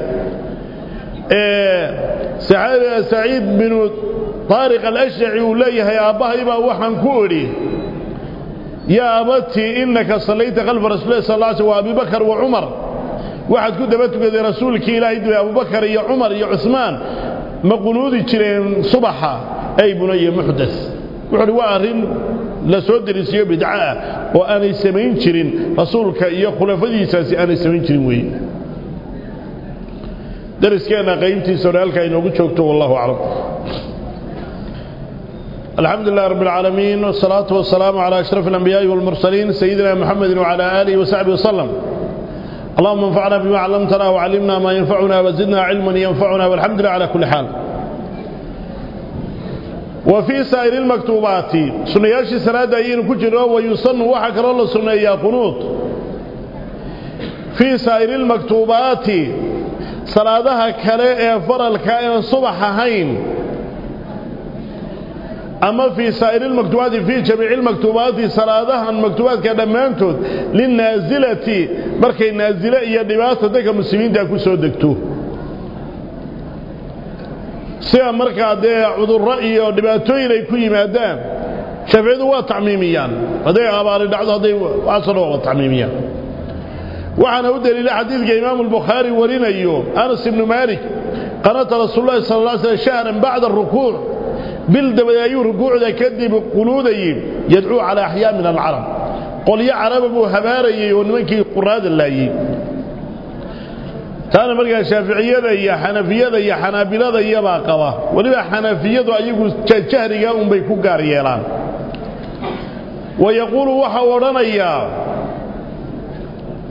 saciid binu alashjaci uu leeyahay aabbahay baa waxaan ku idhi yaa abatii innaka sallayta khalfa rasuulilah sal lla sl wa abibakar wa cumar waxaad ku daba tukaday rasuulkii ilaahay dibay abubakar iyo cumar iyo cusmaan ma qunuudi jireen subaxa ay bunaya muxdas wuxuu waa arrin la soo derisiyo bidco ah oo aanay samayn jirin rasuulka iyo khulafadiisaasi aanay samayn jirin weeye dariskeenna qaybtiisa hore halkaa inoogu joogto wallahu aclam الحمد لله رب العالمين والصلاة والسلام على أشرف الأنبياء والمرسلين سيدنا محمد وعلى آله وصحبه وسلم اللهم انفعنا بما علمتنا وعلمنا ما ينفعنا وزدنا علما ينفعنا والحمد لله على كل حال. وفي سائر المكتوبات سنياشي سنة أيين ويصن وحكر الله سنة يا قنوط في سائر المكتوبات صلاة كلاء فرل كائن صبح هين. أما في سائر المكتوبات في جميع المكتوبات سرادها المكتوبات كذا مانتود. للنازلة. بركي النازلة هي دباس ذلك المسلمين داكو سودكتو سيا مركا دي عوض الرأي ودباتو إلي كوي مادان شفعدوا تعميميا ودي عباري دعضا دي واصلوا تعميميا وعن أود إلى حديث إمام البخاري ورين أيوم أنس بن مالك قناة رسول الله صلى الله عليه وسلم شهر بعد الركور بالدب يا يرجوع ذا كذب قلود يب يدعو على أحياء من العرب. قل يا عرب أبو هبار يونك قراد الله. يب ثانا مرجع شافعية ذا يا حنفية ذا يا حنابلة ذا يا باقبة ولبا حنفية ذا يقول تشهر يوم بيكوك عريلان ويقول وحورنا يا.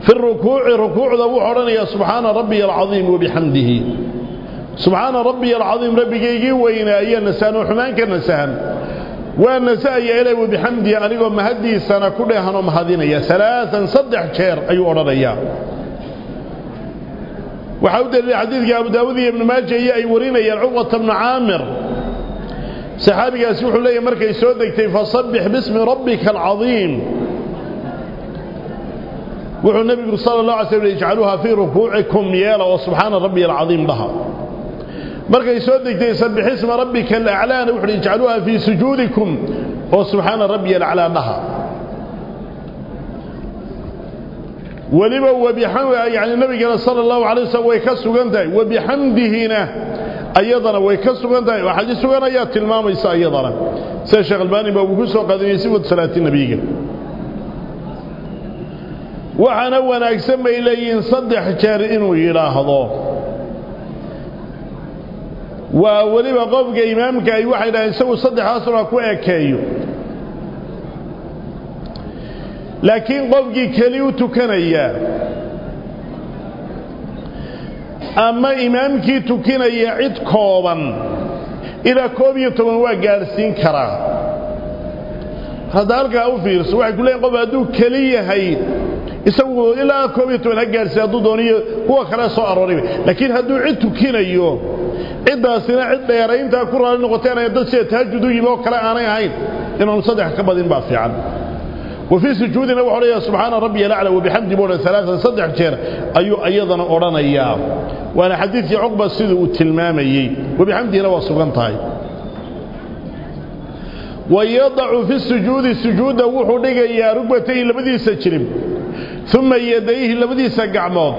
في الركوع ركوع ذو وحورنا يا سبحان ربي العظيم وبحمده. سبحان ربي العظيم ربي جيجي وين أي نسان وحمان كنسان وأن نساء إليه بحمدي أنيقوا مهدي السنة كلها هنوم هذين يا ثلاثا صدح شير أي أرضي وحاود يا أبو داود بن ماجي أي ورين يا عوة بن عامر. سحابي يسوح لي مركي سودك فصبح باسم ربك العظيم. وحو النبي صلى الله عليه وسلم يجعلوها في ركوعكم يا الله وسبحان ربي العظيم بها markay soo degtay sabbix isma rabbika alaclaana wuxu uhi ijcaluuha fii sujuudikum oo subxaana rabbiya alaclaa dhaha weliba yani nabigana sala allahu alay waslm way ka sugan tahay wabixamdihina ayadana way ka sugan tahay oo xadiis sugan ayaa tilmaamaysa ayadana sida sheekh albaani baa uu ku soo qadimiyey sifat salaati nebiga waxaana wanaagsan bay leeyihiin saddex jeer inuu yidhaahdo waa weliba qofka imaamka ay waxay dhahaen isagu saddexdaasuna ku ekeeyo laakiin qofkii keli u tukanaya ama imaamkii tukinaya cid kooban ilaa koob iyo toban waa gaadhsiin karaa hadda halkaa u fiirso waxay ku leeyiin qof hadduu keli yahay isagu ilaa koob iyo toban ha gaadhsiin hadduu dooniyo kuwa kale soo aroorayba laakiin hadduu cid tukinayo ciddaasina cid dheerayntaa ku raali noqoteen ay dad sida tahajud u yimi oo kale aanay ahayn inaanu saddex ka badin baa fiican. وفي سجودنا وحرية سبحان ربي الأعلى وبحمد بولا ثلاثة صدح جير أيو أيضا أرانيا وأنا حديث عقبة السيد والتلمامي وبحمده لو سبحان طاي ويضع في السجود السجود وحرية يا ركبتي لبدي سجرم ثم يديه لبدي سقعمود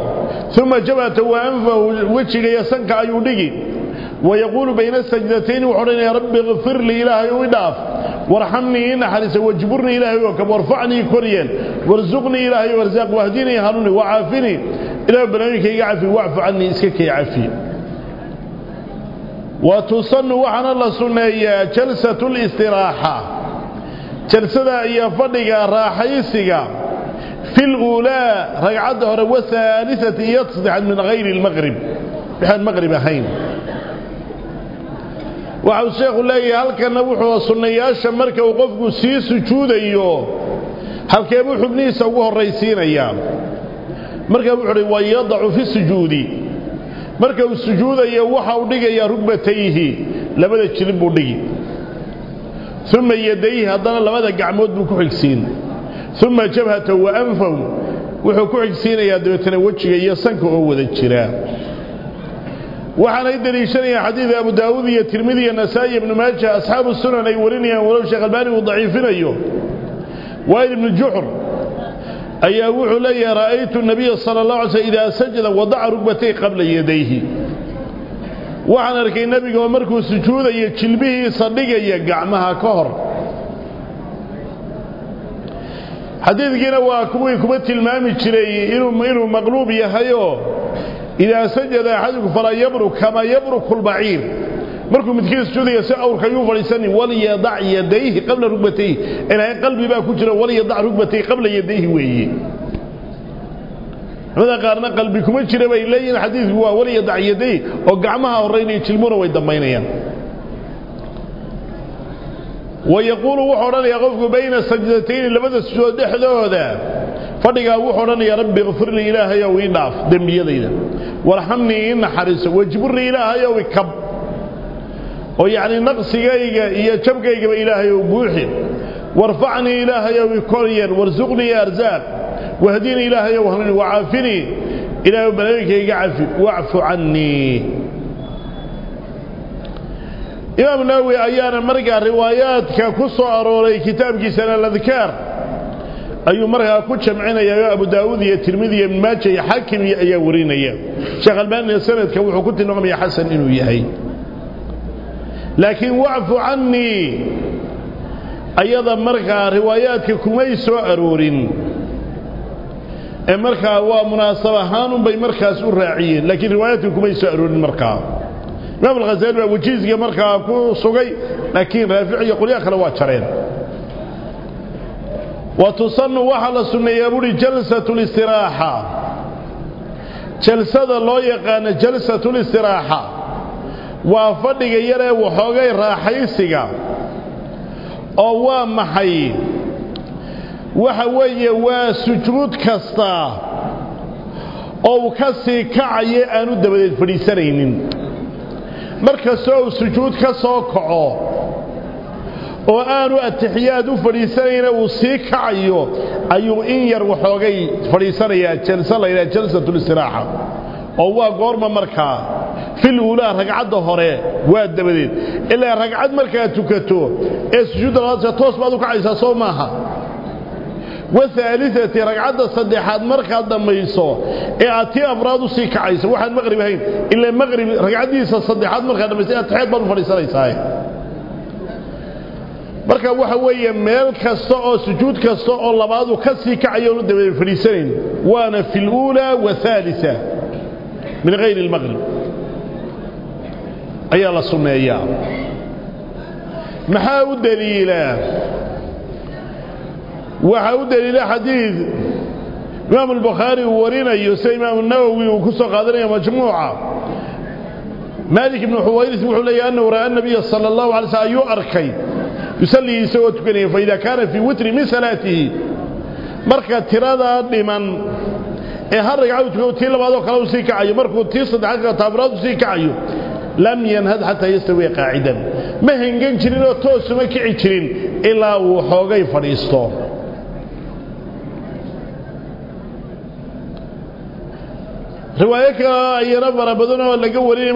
ثم جبهته وأنفه وجهه يسنك أيوديه ويقول بين السجدتين وحرين يا رب اغفر لي إلهي وإداف. وارحمني إن حرس واجبرني إلهي وكب وارفعني كريا وارزقني إلهي وارزاق. واهديني هاروني. وعافني. إلى بنامك يعفي. واعف عني إسكك يعفي. وتصن وحن الله سنة جلسة الاستراحة. جلسة هي فضيقة راحيسك في الأولى رقعته والثالثة يتصدح من غير المغرب. بحال المغرب waxa uu sheekhu leeyahay halkana wuxuu sunnayaasha marka uu qofku sii sujuudayo halkee buu xubnihiisa ugu horraysiinayaa marka wuxuu hi wayadacu fi sujuudi. Marka uu sujuudayo waxa uu dhigayaa rugbatayhi labada jilib buu dhigi. Uma yadayhi haddana labada gacmood buu ku xigsiin. Uma jabhata wa anfahu wuxuu ku xigsiinayaa dabeetana wejiga iyo sanka oo wada jiraa وحنا يدري شنيا حديث أبو داود يترمذي النسائي بن ماجه أصحاب السنن يوريني ولو شيخ الباني وضعيفين أيهم وائل بن الجحر أي أبو علي رأيت النبي صلى الله عليه وسلم إذا سجد وضع ركبتي قبل يديه. وحنا ركي النبي قال ومركو سجود يتشل به صديق يقعمها كهر. حديث قينا وكوي كبتي المامي تشلي إنه مغلوب يهيو إذا سجد أحدكم فلا يبرك كما يبرك البعير. مركو مدخل السجود يسأور كيوف لسني ولي يضع يديه قبل ركبتيه. إلا قلبي بقى كجرة ولي يضع ركبتيه قبل يديه ويهي هذا قارنا قلبكم اجرى بإليه الحديث هو ولي يضع يديه وقعمها ورين يتلمون ويدمينيا. ويقول وحران يغفق بين السجدتين لبدا السجود احدوه ذا فرقا وحران يا ربي غفر لي إلهي وينعف دم يديه warxamnii ii naxariiso wajburnii ilaahayow ikab oo yacnii naqsigayga iyo jabkaygaba ilaahayow buuxi warfacnii ilaahayow ikoryen warsuqnii arsaaq wahdinii ilaahayow hanuuni wacaafinii ilaahayow balooyinkayga cafi wacfu cannii imaam nawowi ayaana markaa riwaayaadka ku soo arooray kitaabkiisana aladkaar ayuu markaa ku jamcinaya abu daawuud iyo tirmidi iyo maaja iyo xaakim ayaa warinaya sheekh albaanina sanadka wuxuu ku tilmaamaya xasan inuu yahay laakiin wacfu cannii ayada markaa riwaayaadka kumay soo aroorin ee markaa waa munaasab ahaanunbay markaas u raaciyeen laakiin riwaayaadka kumay soo aroorin markaa imaam alghazali baa wajiizga markaa ku sugay laakiin raafic iyo qolyaha kale waa jareen wa tusanu waxaa la sunneeyaa buuhi jalsatu listiraaxa jalsada loo yaqaano jalsatu listiraaxa waa fadhiga yaree waxoogay raaxaysiga. Oo waa maxay? Waxa weeye waa sujuud kasta. Oo uu ka sii kacayo aanu dabadeed mar kastoo uu sujuud ka soo kaco oo aanu atixiyaad u fadhiisanayna uu sii kacayo ayuu in yar waxoogay fadhiisanayaa jalsa la yidhaha jalsatulistiraxa oo waa goorma markaa fil uulaa ragcadda hore waa dabadeed. Ilaa ragcad markaad tukato ee sujuudda labaadsa toos baad u kacaysaa soo maaha. Wahaaliati ragcadda saddexaad markaad dhammayso ee aad tii afraad u sii kacayso waxaan maqrib ahayn ilaa maqrib ragcaddiisa saddexaad markaad dhammayso atixiyaad baad u fadhiisanaysaa marka waxa weeye meel kasta oo sujuud kasta oo labaadu ka sii kacayo onu dabadeed fadhiisanayn waana fi اluulaa waثaalثa min hayri اlmaqrib ayaa la sunneeyaa maxaa u daliila waxaa u daliila xadiid imaam الbukhaari uu warinayo sida imaam الnawowi uu ku soo qaadanayo majmuuca maalik ibnu xuwayris wuxuu leeyahy annahu ra'aa nabiya salى اllahu alay slm ayuu arkay yusallii isagoo tukanaya faida kaana fii witri min salaatihi marka tiradaa dhiman ee har ragcadu tukao tii labaadoo kale u sii kacayo markuu tii saddexaad kale taaburaad u sii kacayo lam yanhad xataa yastawiya qaacidan ma hengan jirin oo toosuma kici jirin ilaa uu xoogay fadhiisto riwaayo kale ayana fara badan oo laga warinaya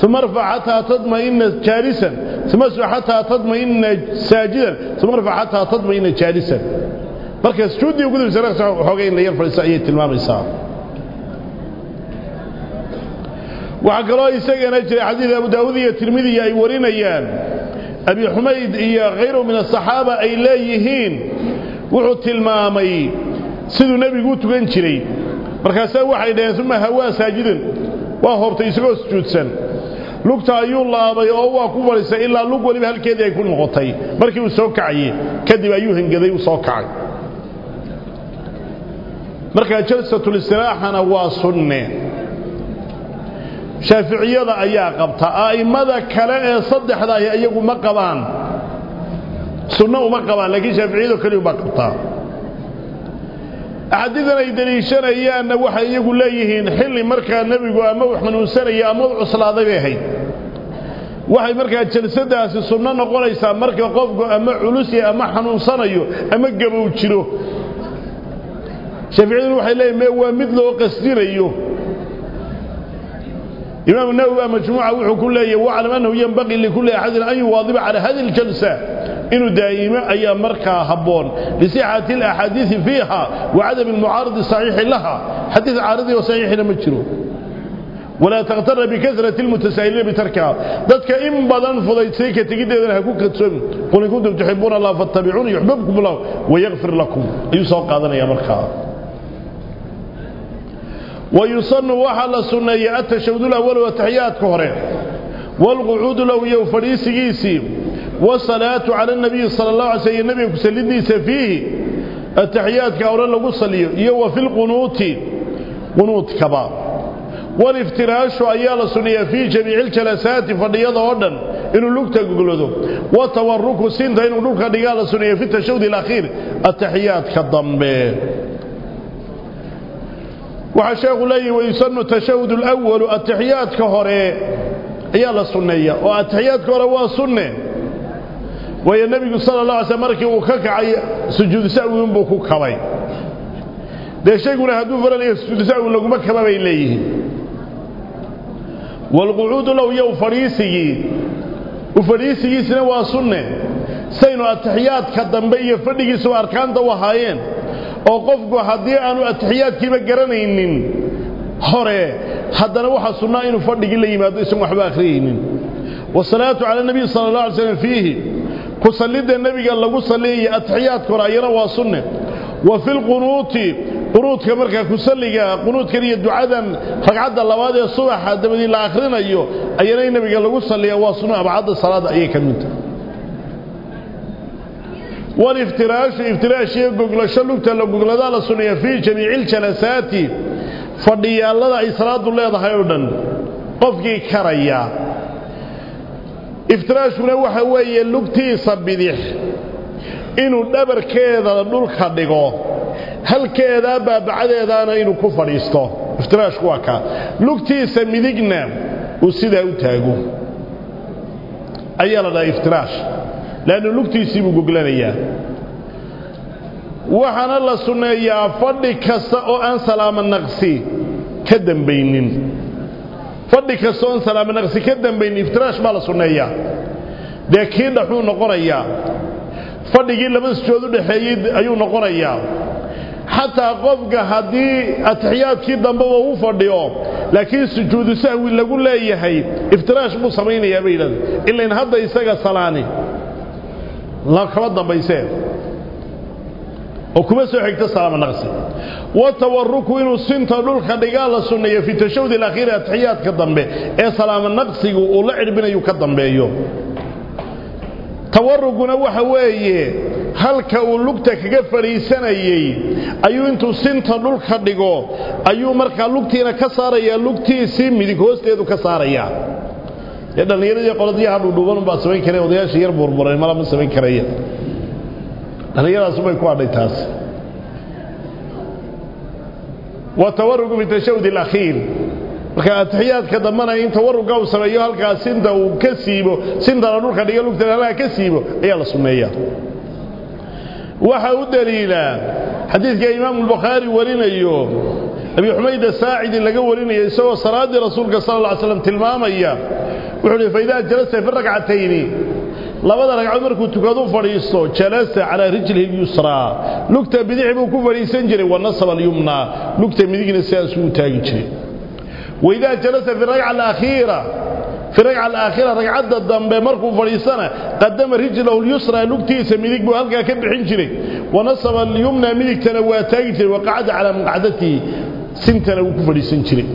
ثم ارفع حتى تطمئن جالسا ثم اسجد حتى تطمئن ساجدا ثم ارفع حتى تطمئن جالسا sujuudi ugu dibsana xoogay in la yar fadhiisto ayay tilmaamaysaa waxa kaloo isagana jira xadiid abu daawud iyo tirmidi ay warinayaan abi xumayd iyo khayru min asaxaaba ay leeyihiin wuxuu tilmaamay siduu nebigu u tukan jiray markaasaa waxay dhaheen uma hawaa saajidan waa hoobtay isagoo sujuudsan lugta ayuu laabay oo waa ku fadhiistay ilaa lug waliba halkeedii ay ku noqotay markii uu soo kacaye kadib ayuu hengaday uu soo kacay markaa jalsatulistiraaxana waa sunne shaaficiyada ayaa qabta a'immada kale ee saddexdaah iyagu ma qabaan sunno uma qabaan laakiin shaaficiyado keliyu baa qabtaa axaadiidan ay deliishanayaanna waxay iyagu leeyihiin xilli markaa nebigu ama u xanuunsanaya ama cuslaaday bay waxay markaa jalsadaasi sunno noqonaysaa marka qofku ama culus yahay ama xanuunsanayo ama gabow jiro shaaficiyaduna waxay leeyihin me waa mid loo qasdinayo imaamu nawowi baa majmuuca wuxuu ku leeyahy waclam annahu yenbaqii likulli axadin an yuwaadiba calaa hadi aljalsa inuu daa'imo ayaa markaa habboon lisixati alaxaadiidi fiiha wa cadami almucaaradi saxiixi laha xadiid caaradii oo saxiixina ma jiro ولا تغتر بكثرة المتسائلين بتركها. ذاتك إن بضان فضيتسيك تجدين لها كتسون قل إن كنتم تحبون الله فاتبعوني يحببكم الله ويغفر لكم. أيها هذا يا مركا. ويصن وحل سنيات الشهود الأول وتحيات كهرين. والقعود له يوفريس جيسي. والصلاة على النبي صلى الله عليه وسلم النبي يسلدني سفيه التحيات كأولا لقصة لي. يوفي القنوت. قنوت كباب والافتراش أيال سنية في جميع الجلسات فنيضة ودن إنه لقتا قلده وتورك السين ذا إنه لقتا ديال سنية في التشود الأخير. التحيات كالضم. وحشاق لي ويسن التشود الأول. التحيات كهري أيال سنية والتحيات كهروا سنة ويا النبي صلى الله عليه وسلم وكك عي سجود سعو ينبوك كوي ده شيء يقول هدو فرن يسجد سعو ينبوك كوي ليه. Sunne saynu atixiyaadka dambe iyo fadhigiisuba arkaanta u ahaayeen oo qofku haddii aanu atixiyaadkiiba garanaynin hore haddana waxaa sunnaa inuu fadhigii la yimaado isagon waxba akhriyaynin wasalaatu cala nebiy sala allah alay slam fiihi ku sallidda nebiga lagu salliyayo atixiyaadka hore ayana waa sunne wa fi lqunuuti qunuudka markaa kusalliga qunuudkan iyo ducadan ragcadda labaad ee subaxa dabadii la akhrinayo ayana in nabiga lagu salliya waa sunno abcadda salaada ayay ka midta waliftiraashu iftiraash iyo goglasho lugta la gogladaa la sunaya fii jamiici ljalasaati fadhiyaallada ay salaadu leedahay oo dhan qofkii karaya. Iftiraashkuna waxa weeye lugtiisa bidix inuu dhabarkeeda dhulka dhigo halkeeda baabacadeedana inuu ku fadhiisto. Iftiraashku waa ka. Lugtiisa midigna uu sidaa u taago. Ayaa la dhahaa iftiraash laannu lugtiisii buu goglanayaa. Waxaana la sunneeyaa fadhi kasta oo aan salaamo naqsi ka dambaynin. Fadhi kasta oo aan salaamo naqsi ka dambaynin iftiraash baa la sunneeyaa. Dee kii dhaxuu noqonayaa. Fadhigii laba sujood u ayuu noqonayaa xataa qofka haddii atixiyaadkii dambeba u fadhiyo laakiin sujuudu sahwi lagu leeyahay iftiraash buu samaynayaa bay yidhahda ilain hadda isaga salaani la kaba dambaysee. Oo kuma soo xigta salaamo naqsi. Wa tawaruku inuu sinta dhulka dhigaa la sunneeyo fi tashahud alakhiiri dambe ee salaamo naqsigu uu la cirbinayu ka dambeeyo. Tawaruguna waxa weeye halka uu lugta kaga fadhiisanayey ayuu intuu sinta dhulka dhigo ayuu markaa lugtiina ka saarayaa lugtiisii midig hoosteedu ka saarayaa. Dee dhallinyaradii qoladyaha dhudhuuban baa samayn kareen odayaasha yar burbureen mala ma samayn karaya dhallinyadaasubay ku hadhay taas. Wa tawarugu fi tashahud alakhiir. Marka atixiyaadka dambana in tawaruga uu sameeyo halkaas sinta uu ka siibo sintana dhulka dhiga lugtana halkaa ka siibo ayaa la sunneeyaa وحاو دليلا. حديث إمام البخاري ورين أيوه أبي حميد الساعد اللي قال ورين يسوى صراد رسولك صلى الله عليه وسلم تلمام أيام فإذا جلست في الرقعتين لا بدر عمرك تقضوا فريسو. جلس على رجله اليسرى. نكتة بدعبه كفري سنجري ونصب اليمنى. نكتة مدقنا سياسو تاجر وإذا جلس في الرقعة الأخيرة في رجع الآخرة رجع الدم مركو فريسنا قدم رجله اليسرى لكتيس ملك بهلك كب حنجري ونصب اليمنى ملك تنواتاجر وقعد على مقعدته. سنتنا وكفريسن جري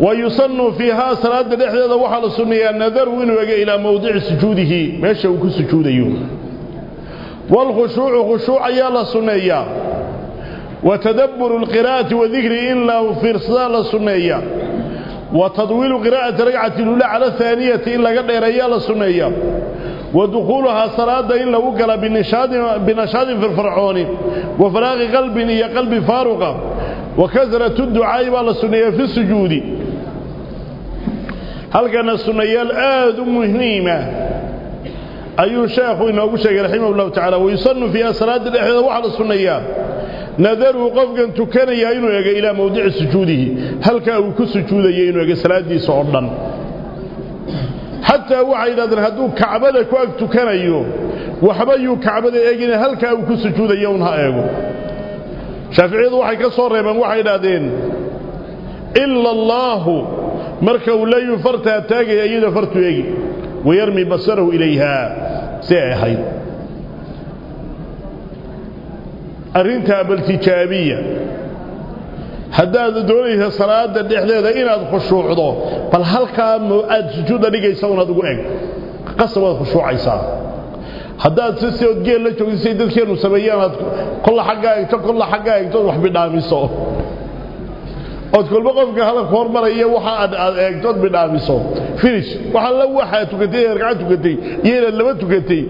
ويصن فيها صلاة الإحدى وحل السنية النذر وإنه يجي إلى موضع سجوده. ماشي وكسجود يوم. والخشوع خشوع يالا السنية وتدبر القراءة وذكر إلا في رسالة السنية وتطويل قراءة ركعة الأولى على الثانية إلا قد ريال السنية ودخولها صلاة إلا وقل بنشاد, بنشاد في الفرعون. وفراغ قلب هي قلب فارغة. وكثرة الدعاء على السنية في السجود. halkana sunnayaal aad u muhiima ayuu sheekhu inoogu sheegay raximah ullahu tacala wayusannu fiiha salaada dhexdeeda waxaa la sunnayaa qofkan tukanayaa inuu ego ilaa mawdici sujuudihi halkaa uu ku sujuudaya inuu ego salaaddiisa oo dhan xataa waxay yidhahdeen hadduu kacbada ku ag tukanayo waxba yuu kacbada eegina halkaa uu ku sujuudaya un ha eego shaaficiyadu waxay ka soo reebeen waxay idhaahdeen ila allaahu marka uu leeyuu fartaa taagaya iyada fartu eegi wayarmi basarahu ilayha si ay ahayd arrintaa baltijaabiya haddaad doonaysa salaada dhexdeeda inaad khushuucdo bal halkaa aad sujuudda dhigaysa un adigu eg qasab waad khushuucaysaa haddaad si si ood geel la joogto say dadkeennu sameeyaan aad kolla xaggaa egto kolla xaggaa egto ood wax bidhaamiso ood kolba qofka hadalka hormaraya waxa aad aad eegtood bidhaamiso finish waxa la waxaa tukatay ragcad tukatay iyo inaad laba tukatay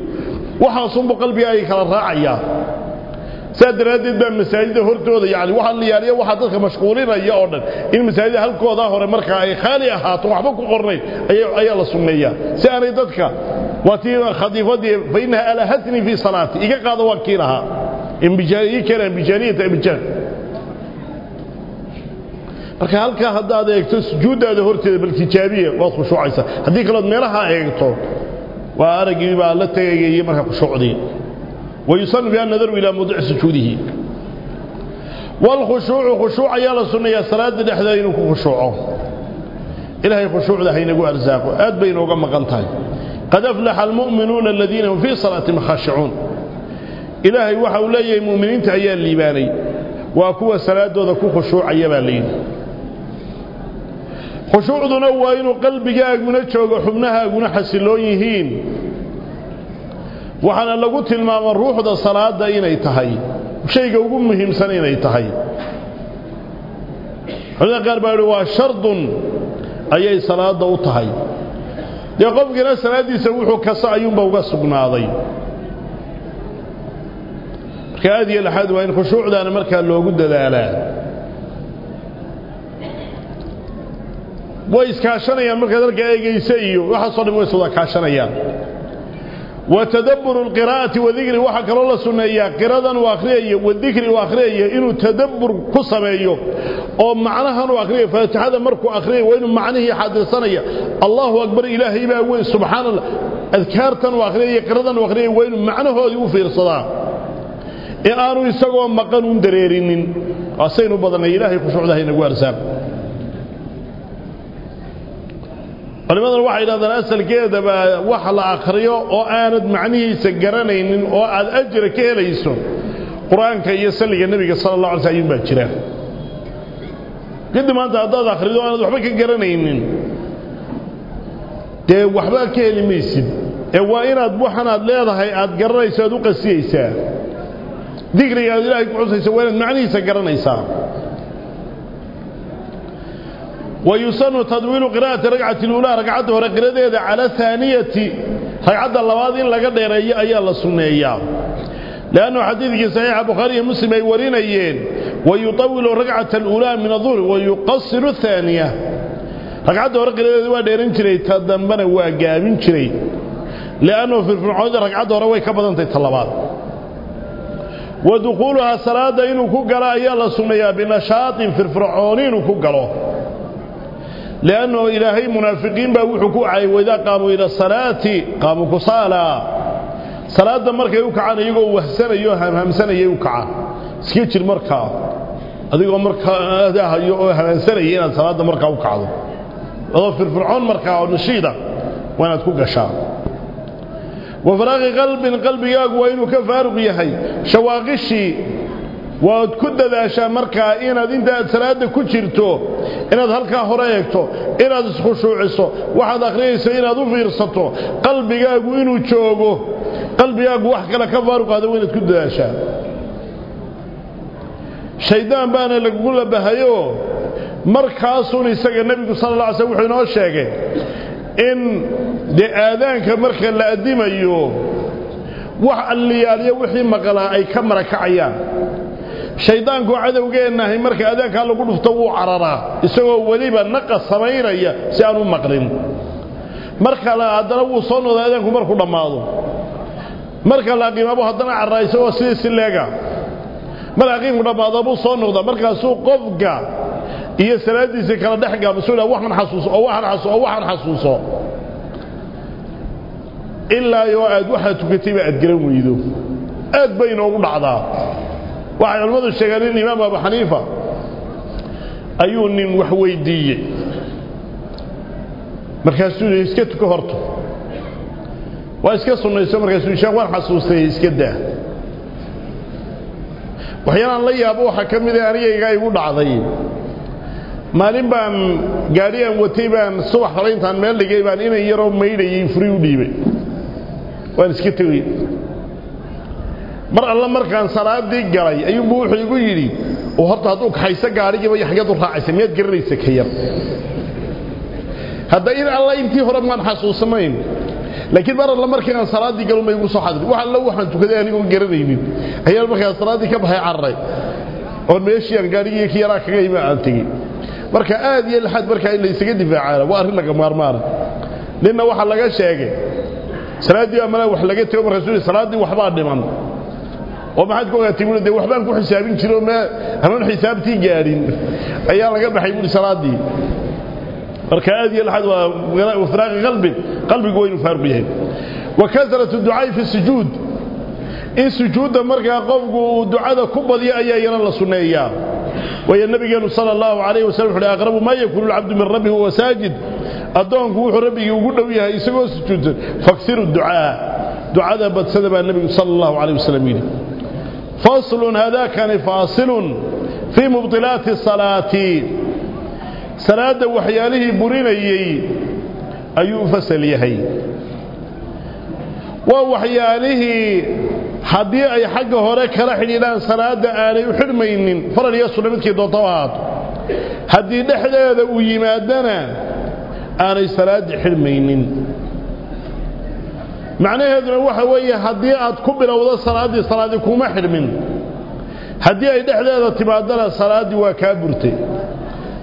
waxaasunbu qalbiga ay kala raacayaa saa daraaddeed baa masaajida hortooda yani waxaa la yaaliya waxaa dadka mashquulinaya oo dhan in masaajida halkoodaa hore markaa ay khaali ahaato waxba ku qornayn ayaa la sunneeyaa si aanay dadka waa tii khadiifadii fa innaha alahatnii fii salaati iga qaada waa kii lahaa ii keena imbijaaniyata imbijan marka halkaa haddaad eegto sujuuddaada horteeda bal tijaabiya waad khushuucaysaa haddii kalood meelaha eegto waa araggii baa la tegayay markaa khushuucdii ويصن بها النذر إلى موضع سجوده. والخشوع خشوع يا لسنة صلاة الإحدى خشوعه إلهي خشوع ذا هينقو أرزاقه. أد بين وقم قنطاي قد أفلح المؤمنون الذين هم في صلاة خاشعون. إلهي وحو لي مؤمنين تعيان ليباني. وأكوى صلاة كو خشوع يبالين خشوع ذو نوائن قلبك حبنها أقنا حسلون يهين waxaana lagu tilmaama ruuxda salaada inay tahay shayga ugu muhiimsan inay tahay. Culimada qaar baa yihi waa shardun ayay salaada u tahay. Dee qofkina salaaddiisa wuxuu kasa ayuunba uga sugnaaday. Marka aad iyo laxaad waa in khushuucdaana markaa loogu dadaalaa. Way iskaashanayaan markaad halkaa eegaysa iyo waxaasoo dhan way iswada kaashanayaan وتدبر القراءة وذكر وحك الله سنة قراءة واخرية والذكر واخرية إنه تدبر قصبه. أيه أو معناها واخرية فهذا مركو أخرية وإنه معنه حدثنا الله أكبر إلهي بأه سبحان الله. أذكارة واخرية قراءة واخرية وإنه معناه يوفر الصلاة. إن آنو يستقوى مقانون دريرين أسينو بضن إلهي قشوع ذهي نقوى رسال akhriyo oo aanad macnihiisa garanaynin oo aad ajra ka helayso qur-aanka iyo salliga nebiga sala allah alay sl baa jira kadib maanta haddaad akhrido o aanad waxba ka garanaynin dee waxba ka heli maysid ee waa inaad waxan aad leedahay aad garanayso aad u qasiyeysaa dikriga aad ilahay ku xusaysa waa inaad macnihiisa garanaysaa ويسن تدويل قراءة ركعة الأولى ركعة ورقرده على ثانية. ركعة اللواد لقد يرأي أي الله سنية لأنه حديث صحيح بخاري مسلم يورين أيين. ويطول ركعة الأولى من الظهر ويقصر الثانية. ركعة ورقرده وديرين جري تدنبنا وقامين جري لأنه في الفرعون ركعة وروي كبضان تطلبات ودخولها صلاة إنه كقلا أي الله سنية بنشاط في الفرعونين كقلوه لأنه إلهي منافقين بوحكوا عي وإذا قاموا إلى الصلاة قاموا كصالا. صلاة مركا يوكعان يقول وحسنا يوهم همسنا يوكعان سكيتش المركا أذيقوا مركا هذا همسنا يوهم صلاة مركا يوكعان وظفر فرعون مركا ونشيدة وأنا تكون قشان وفراغ قلب قلب ياقوا إنه كفارق يحي شواغشي waad ku dadaashaa markaa inaad intaad salaada ku jirto inaad halkaa hore eegto inaad iskhushuuciso waxaad akhriyayso inaad u fiirsato qalbigaagu inuu joogo qalbigaagu wax kale ka faaruqaada waa inaad ku dadaashaa shaydaan baana lagugu labahayo markaasuun isaga nebigu sala alla alay slm wuxuu inoo sheegay in dee aadaanka marka la addimayo wax alliyaaliyo wixii maqlaa ay ka marakacayaan shaydaanku cadowgeennahay marka adaankaa lagu dhufto wuu cararaa isagoo weliba naqa samaynaya si aan u maqlin marka la haddana wuu soo noqdaa aadaanku markuu dhammaado marka la aqiimaabo haddana carraa isagoo sidii si leega marka aqiimku dhammaado buu soo noqdaa markaasuu qofka iyo salaadiisa kala dhex gaabasuu waxaan xasuuso oo waxaan xasuuso oo waxaan xasuuso ilaa yoo aad waxaad tukatayba aad garan weydo aad bay inoogu dhacdaa waxay culimmadu sheegeen in imaam abu xaniifa ayuu nin wax weydiiyey. Markaasuu yidhi iska tuko horto. Waa iska sunnayso markaasuu sheekh waan xasuustay iska daa. Waxyaalaan la yaabo waxaa ka mid a anigaygaa igu dhacday. Maalin baan gaadhi aan watay baan subax hore intaan meel dhigay baan inan yaroo maydhayay furi u dhiibay. Waan iska tegey mar alla markaan salaadii galay ayuunbu wuxuu igu yidhi horta hadduu kaxayso gaadhigiiba iyo xaggeed u raacaysa miyaad garanaysa ka yar? Hadda in alla intii hore maan xasuusanayn laakiin mar alla markii aan salaaddii galun bay igu soo xadirin wax alla waxaan tukaday anigoon garanaynin. Ayaan markaan salaaddii ka baxay carray oon meeshii aan gaadhigii ki yaraa kaga ima aan tegey marka aad iyo laxaad markaa in la isaga difaacaana waa arrin laga maarmaana ninna waxaa laga sheegay salaaddii amala wax laga tego markaasuu yidhi waxbaa dhiman oo maxaad ku ogaatay buui dee waxbaan ku xisaabin jiro ma haman xisaabtii gaadhin ayaa laga baxay buui salaaddii marka aad iyo laxaad waa wafraaqi qalbin qalbigu waynu faaruq yahay wa kasratu ducaa'i fi sujuud in sujuudda markaa qofku ducada ku badiyo ayaa iyana la sunneeyaa waayo nabigeenu sala allahu calayh wasallam uhi aqrabu maa yakuunu alcabdu min rabbihi huwa saajid addoonku wuxuu rabbigii ugu dhow yahay isagoo sujuudsan faksiru ducaa ducada badsada baa nebigu sala allahu calayh wasallam yidhi faslun haadaakani faasilun fii mubdilaati salaati salaadda waxyaalihii burinayey ayuu fasal yahay waa waxyaalihii haddii ay xagga hore kala xidhiidhaan salaadda aanay u xidhmaynin faral iyo sunna midkii doonto ahaato haddii dhexdeeda uu yimaadana aanay salaaddii xidhmaynin macnaheeduna waxa weeye haddii aad ku bilowdo salaaddii salaaddii kuma xidhmin. Haddii ay dhexdeeda timaadana salaaddii waa kaa burtay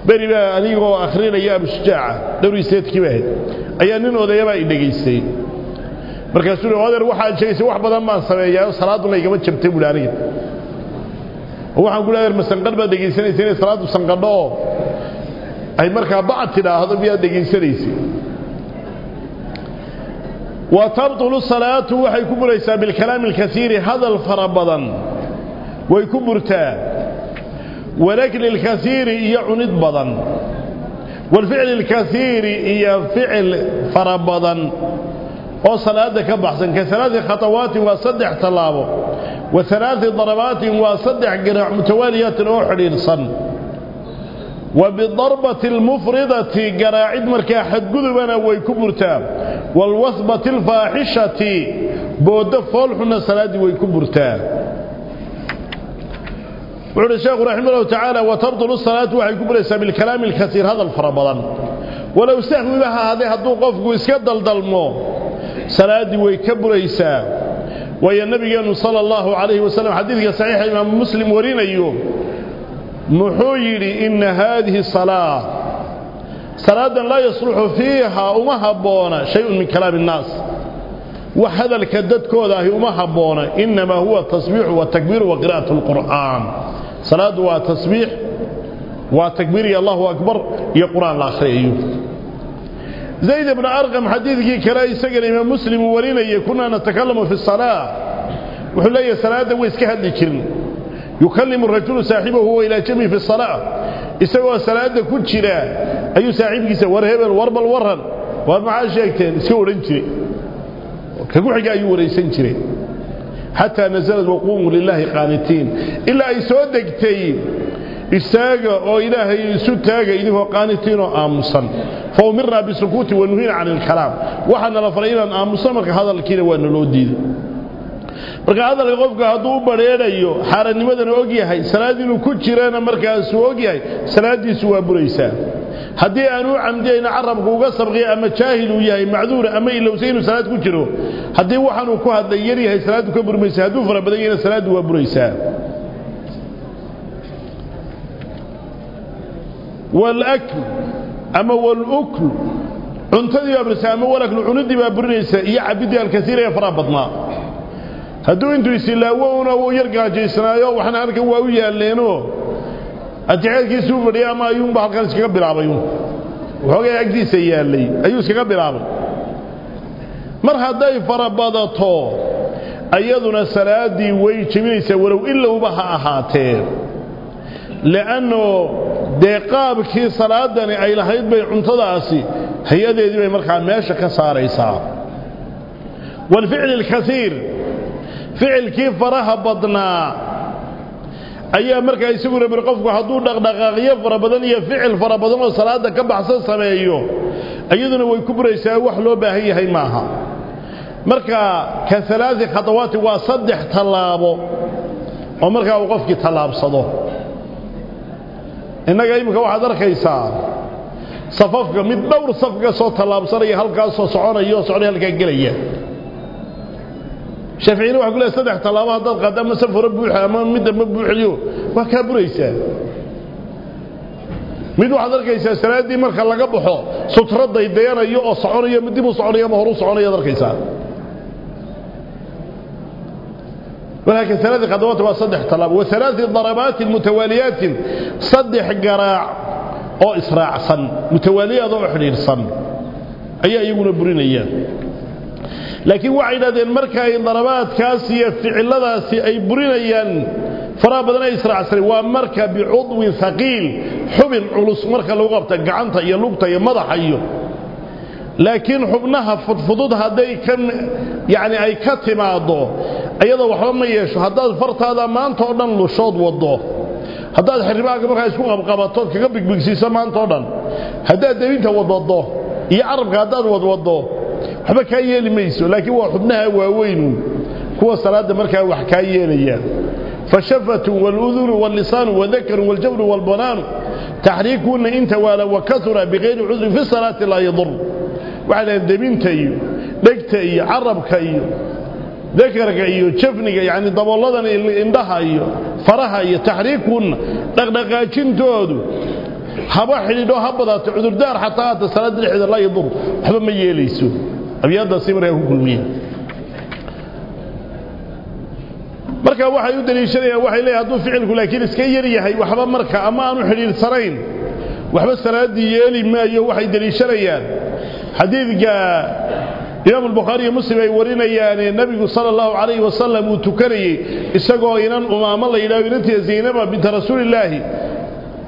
beri baa anigoo akhrinaya abushujaaca dhowriiseedkii baa ahayd. Ayaa nin odayabaa i dhegaystay. Markaasuu adeer waxaad sheegaysay wax badan baan sameeyaa salaadduna igama jabtay buuhi aniga. Waxaan ku adeer ma sanqadh baad dhegaysanaysa inay salaaddu sanqadho ay markaa bacad tidhaahdo miyaad dhegaysanaysay وتبطل الصلاة وحيكم ليس بالكلام الكثير هذا الفربضا ويكون مرتا ولكن الكثير يعند بضا والفعل الكثير هي فعل فربضا وصلاة كبحثا كثلاث خطوات وصدع طلابه وثلاث ضربات وصدع قرع متوالية أحرر صن. وبالضربة المفردة قرع إدمر كاحد قذبنا ويكون مرتاب والوثبة الفاحشة. بودة فالحنا سلادي ويكبرتا وعلى الشيخ رحمه الله تعالى وترضل الصلاة ويكبرتا بالكلام الكثير. هذا الفرابضا ولو سهم بها هذه الضوقف ويسكد الضلمو سلادي ويكبرتا ويا النبي صلى الله عليه وسلم حديثك صحيح إمام مسلم ورين أيوم محويري إن هذه الصلاة salaadan laa yasluxu fiiha uma habboona shay-un min kalaami innaas wax hadalka dadkooda ahi uma habboona innamaa huwa tasbiixu watakbiiru wa qira'atu alqur'aan. Salaaddu waa tasbiix waa takbiir iyo allahu akbar iyo qur'aan la akhriyayo. Zayd bnu arqam xadiidkii kale isagana imaam muslim uu warinayay kunaa natakalamu fi salaa wuxuu leeyahay salaadda way iska hadli jirin. Yukallimu rajulu saaxibahu salaa isagoo salaadda ku jira ayuu saaxiibkiisa war hebel war bal waran waar maxaa sheegteen? Iska odhan jiray. Kagu xiga ayuu waraysan jiray. Xataa nasalad waquumuu lilaahi qaanitiin. Ilaa ay soo degtay istaaga oo ilaahay isu taaga idinkoo qaanitiin oo aamusan. Fa umirnaa bisukuuti wa nuhina can ilkalaam waxaa nala faray inaan aamusan marka hadalkiina waa naloo diiday marka hadalka qofka hadduu u badrheedhayo xaaranimadana og yahay salaad inuu ku jirana markaasuu og yahay salaaddiisu waa buraysaa haddii aan u camdiyayna carabku uga sabqiya ama jaahil uu yahay macduura ama ilowsa inuu salaad ku jiro haddii waxaanuu ku hadlay yar yahay salaaddu ka burmaysa hadduu fara badan yahayna salaaddu waa buraysaa والأكل أما والأكل cuntadii baa burisa ama walaklu cunidii baa burinaysa iyo cabidii alkasiira ee faraha badnaa هدو انتو يسلاوون أو يرقاجي سنايو وحنا انك واويا اللينو اتعيد كيسو فريا ما ايوم بحلقا سكب العبايون وحوك اكدي سيئا اللي ايو سكب العبايون مرحا داي فرابادا طو ايادنا سلاة دي وي چميني سورو إلا وبها أحاتير لأنو ديقاب كي سلاة داني اي لحيد بي عمتداسي هيا دي دي مرحا ماشا كساري صاحب والفعل الكثير ficilkii faraha badnaa. Ayaa markaa isaguna bir qofku hadduu dhaqdhaqaaqyo fara badan iyo ficil fara badan oo salaadda ka baxsan sameeyo iyaduna way ku buraysaa wax loo baahan yahay maaha. Marka ka alaai khadawaati waa saddex tallaabo oo markaa uu qofkii tallaabsado. Innaga iminka waxaad arkaysaa safafka mid dhowr saf ka soo tallaabsanaya halkaasoo soconaya oo socday halkaa gelaya شافعين واحد يقول صدق طلابه هذا القدم ما سفر بوحة ما مدى ما بوحة اليوم ما كابر إيسا مدى واحد ذلك إيسا سلاد دي مركا لقى بوحة سترد دي ديانا يو أصعون يا مدى بصعون يا مهرو صعون يا ذلك ولكن ثلاثة قدوات وصدح طلاب وثلاثة ضربات متواليات صدح قراع. أو إسراع صن. متوالية ضوح لي صن. أي يقول برين اياه laakiin waxay yidhahdeen marka ay darabaadkaas iyo ficiladaasi ay burinayaan faraha badan ay israacsaneen waa marka bicudwin haqiil xubin culus marka lagu qabta gacanta iyo lugta iyo madaxa iyo. Laakiin xubnaha fudfudud hadday yaani ay ka timaado iyadoo waxba ma yeesho haddaad fartaada maanta oo dhan lushood waddo. Haddaad xirribaaga markaa isku qabqabatood kaga bigbigsiisa maanta o dhan. Haddaad debinta wadwaddo iyo carabka haddaad wadwaddo waxba kaa yeeli mayso laakiin waa xubnaha waaweynu kuwa salaada markaa wax kaa yeelayaan فشفة والأذن واللسان والذكر والجبر والبنان تحريكهن إن توالى وكثر بغير عذر في الصلاة لا يضر وعلى iyo dhegta iyo carabka iyo jafniga yani daboladan indhaha iyo faraha iyo tahriikun dhaqdhaqaajintoodu haba xidhiidho ha badaato cudurdaar xataa aata salaada dhexdeeda la yadur waxba ma yeelayso abyaadda simarkaa ku kulmiya marka waxay u daliishanayaan waxay leeyahay hadduu ficilku laakiin iska yar yahay waxba marka ama aanu xidhiidhsanayn waxba salaadii yeeli maayo waxay daliishanayaan xadiidka imaam albukhaari iyo muslim ay warinayaane nebigu sala allahu calayhi wasalam uu tukanayey isagoo inan umaamo la yidhahdo inantii zaynaba binta rasuulillaahi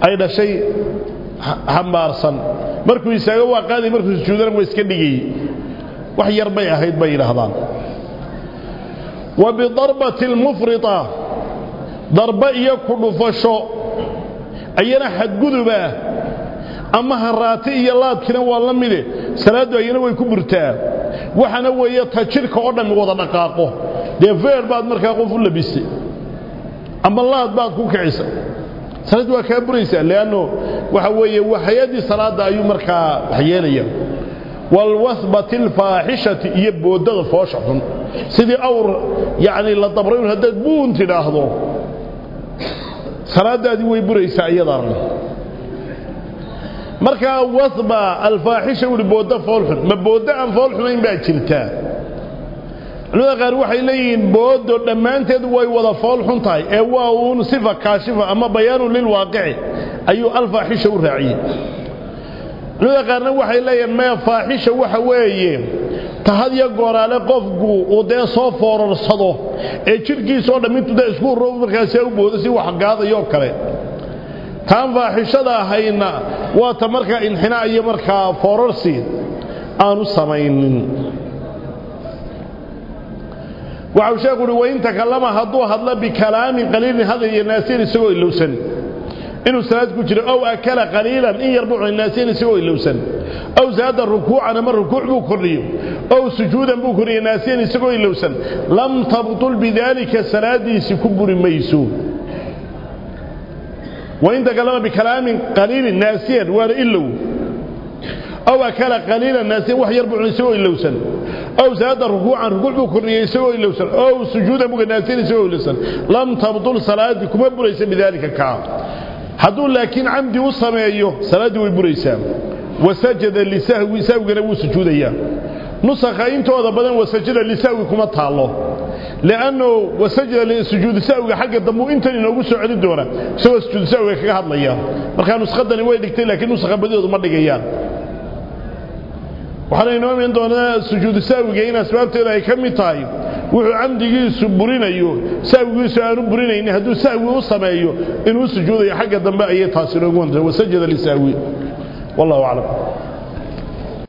ay dhashay xambaarsan markuu isaaga waa qaaday markuu sujuudana waa iska dhigayey وحي يربي أهيد بي لهذا وبضربة المفرطة ضربة يكل فشو أينا حد قذبا أما هراتي إيا الله كنوا اللمي سلادو أينا ويكبرتا وحنا ويتحشير كورنا من وضع نقاقه. دي فير بعد مركاقه فل بيسي. أما الله بعد كوك عيسى سلادو أكبر إيسا لأنه وحوية وحياتي سلادة أيو مركا حيانيا والوثبة الفاحشة يبو دغ فاشحن سيدي أور يعني لا تبريون هدد بونت ناهضو سراد دادي ويبري سعي دارن مركا وثبة الفاحشة ولبو دغ فاشحن ما بو دغ فاشحن ما يبعد لو غير وحي لين بود دمانتد واي ودا فولخنتاي اي واون صفة كاشفة أما بيان للواقع أيو الفاحشة الرعيه culimada qaarna waxay leeyihiin maya faaxisha waxa weeye tahad iyo gooraale qofku uu dee soo foorarsado ee jidhkiisoo dhammintu dee isku ro markaasi u boodo si wax gaadayoo kale. Taan faaxishada ahayna waa ta markaa inxinaa iyo markaa foorarsi aanu samaynin. Waxau sheekhu uhi wain takallama hadduu hadlo bikalaamin qaliilin hadal iyo naasiin isagoo ilowsan إنه سلاد كجر أو أكل قليلا. إن يربع الناس ينسيوا إلا وسن. أو زاد الركوع. أنا مر ركوع بكرية أو سجودا بكرية الناس ينسيوا إلا وسن. لم تبطل بذلك سلاد يسكبر ميسو. وإن تكلم بكلام قليل الناس ينسيوا إلا أو أكل قليلا. الناس ينسيوا يربع ينسيوا إلا وسن. أو زاد الركوع. عن ركوع بكرية ينسيوا إلا وسن. أو سجودا بكرية ناسين ينسيوا إلا وسن. لم تبطل سلاد كمبر ليس بذلك كعب. Hadduu laakiin camdi u sameeyo salaaddii way buraysaa. Wasajada lisahwi sahwigana wuu sujuudayaa. Nusakha intooda badan wasajada lisahwi kuma taallo. Li'annu wasajada sujuudu sahwiga xagga dambu intan inoogu soo celin doona isagoo sujuudu sahwiga kaga hadlaya markaa nuskhadani way dhigtay laakiin nusakha badidoodu ma dhigayaan waxaana inoo iman doonaa sujuudu sahwiga in asbaabteeda ay ka mid tahay wuxuu camdigiisu burinayo sahwigiisu aanu burinaynin hadduu sahwi u sameeyo inuu sujuudayo xagga dambe ayay taasi inoogu wanta wasajada lisahwi wallahu aclam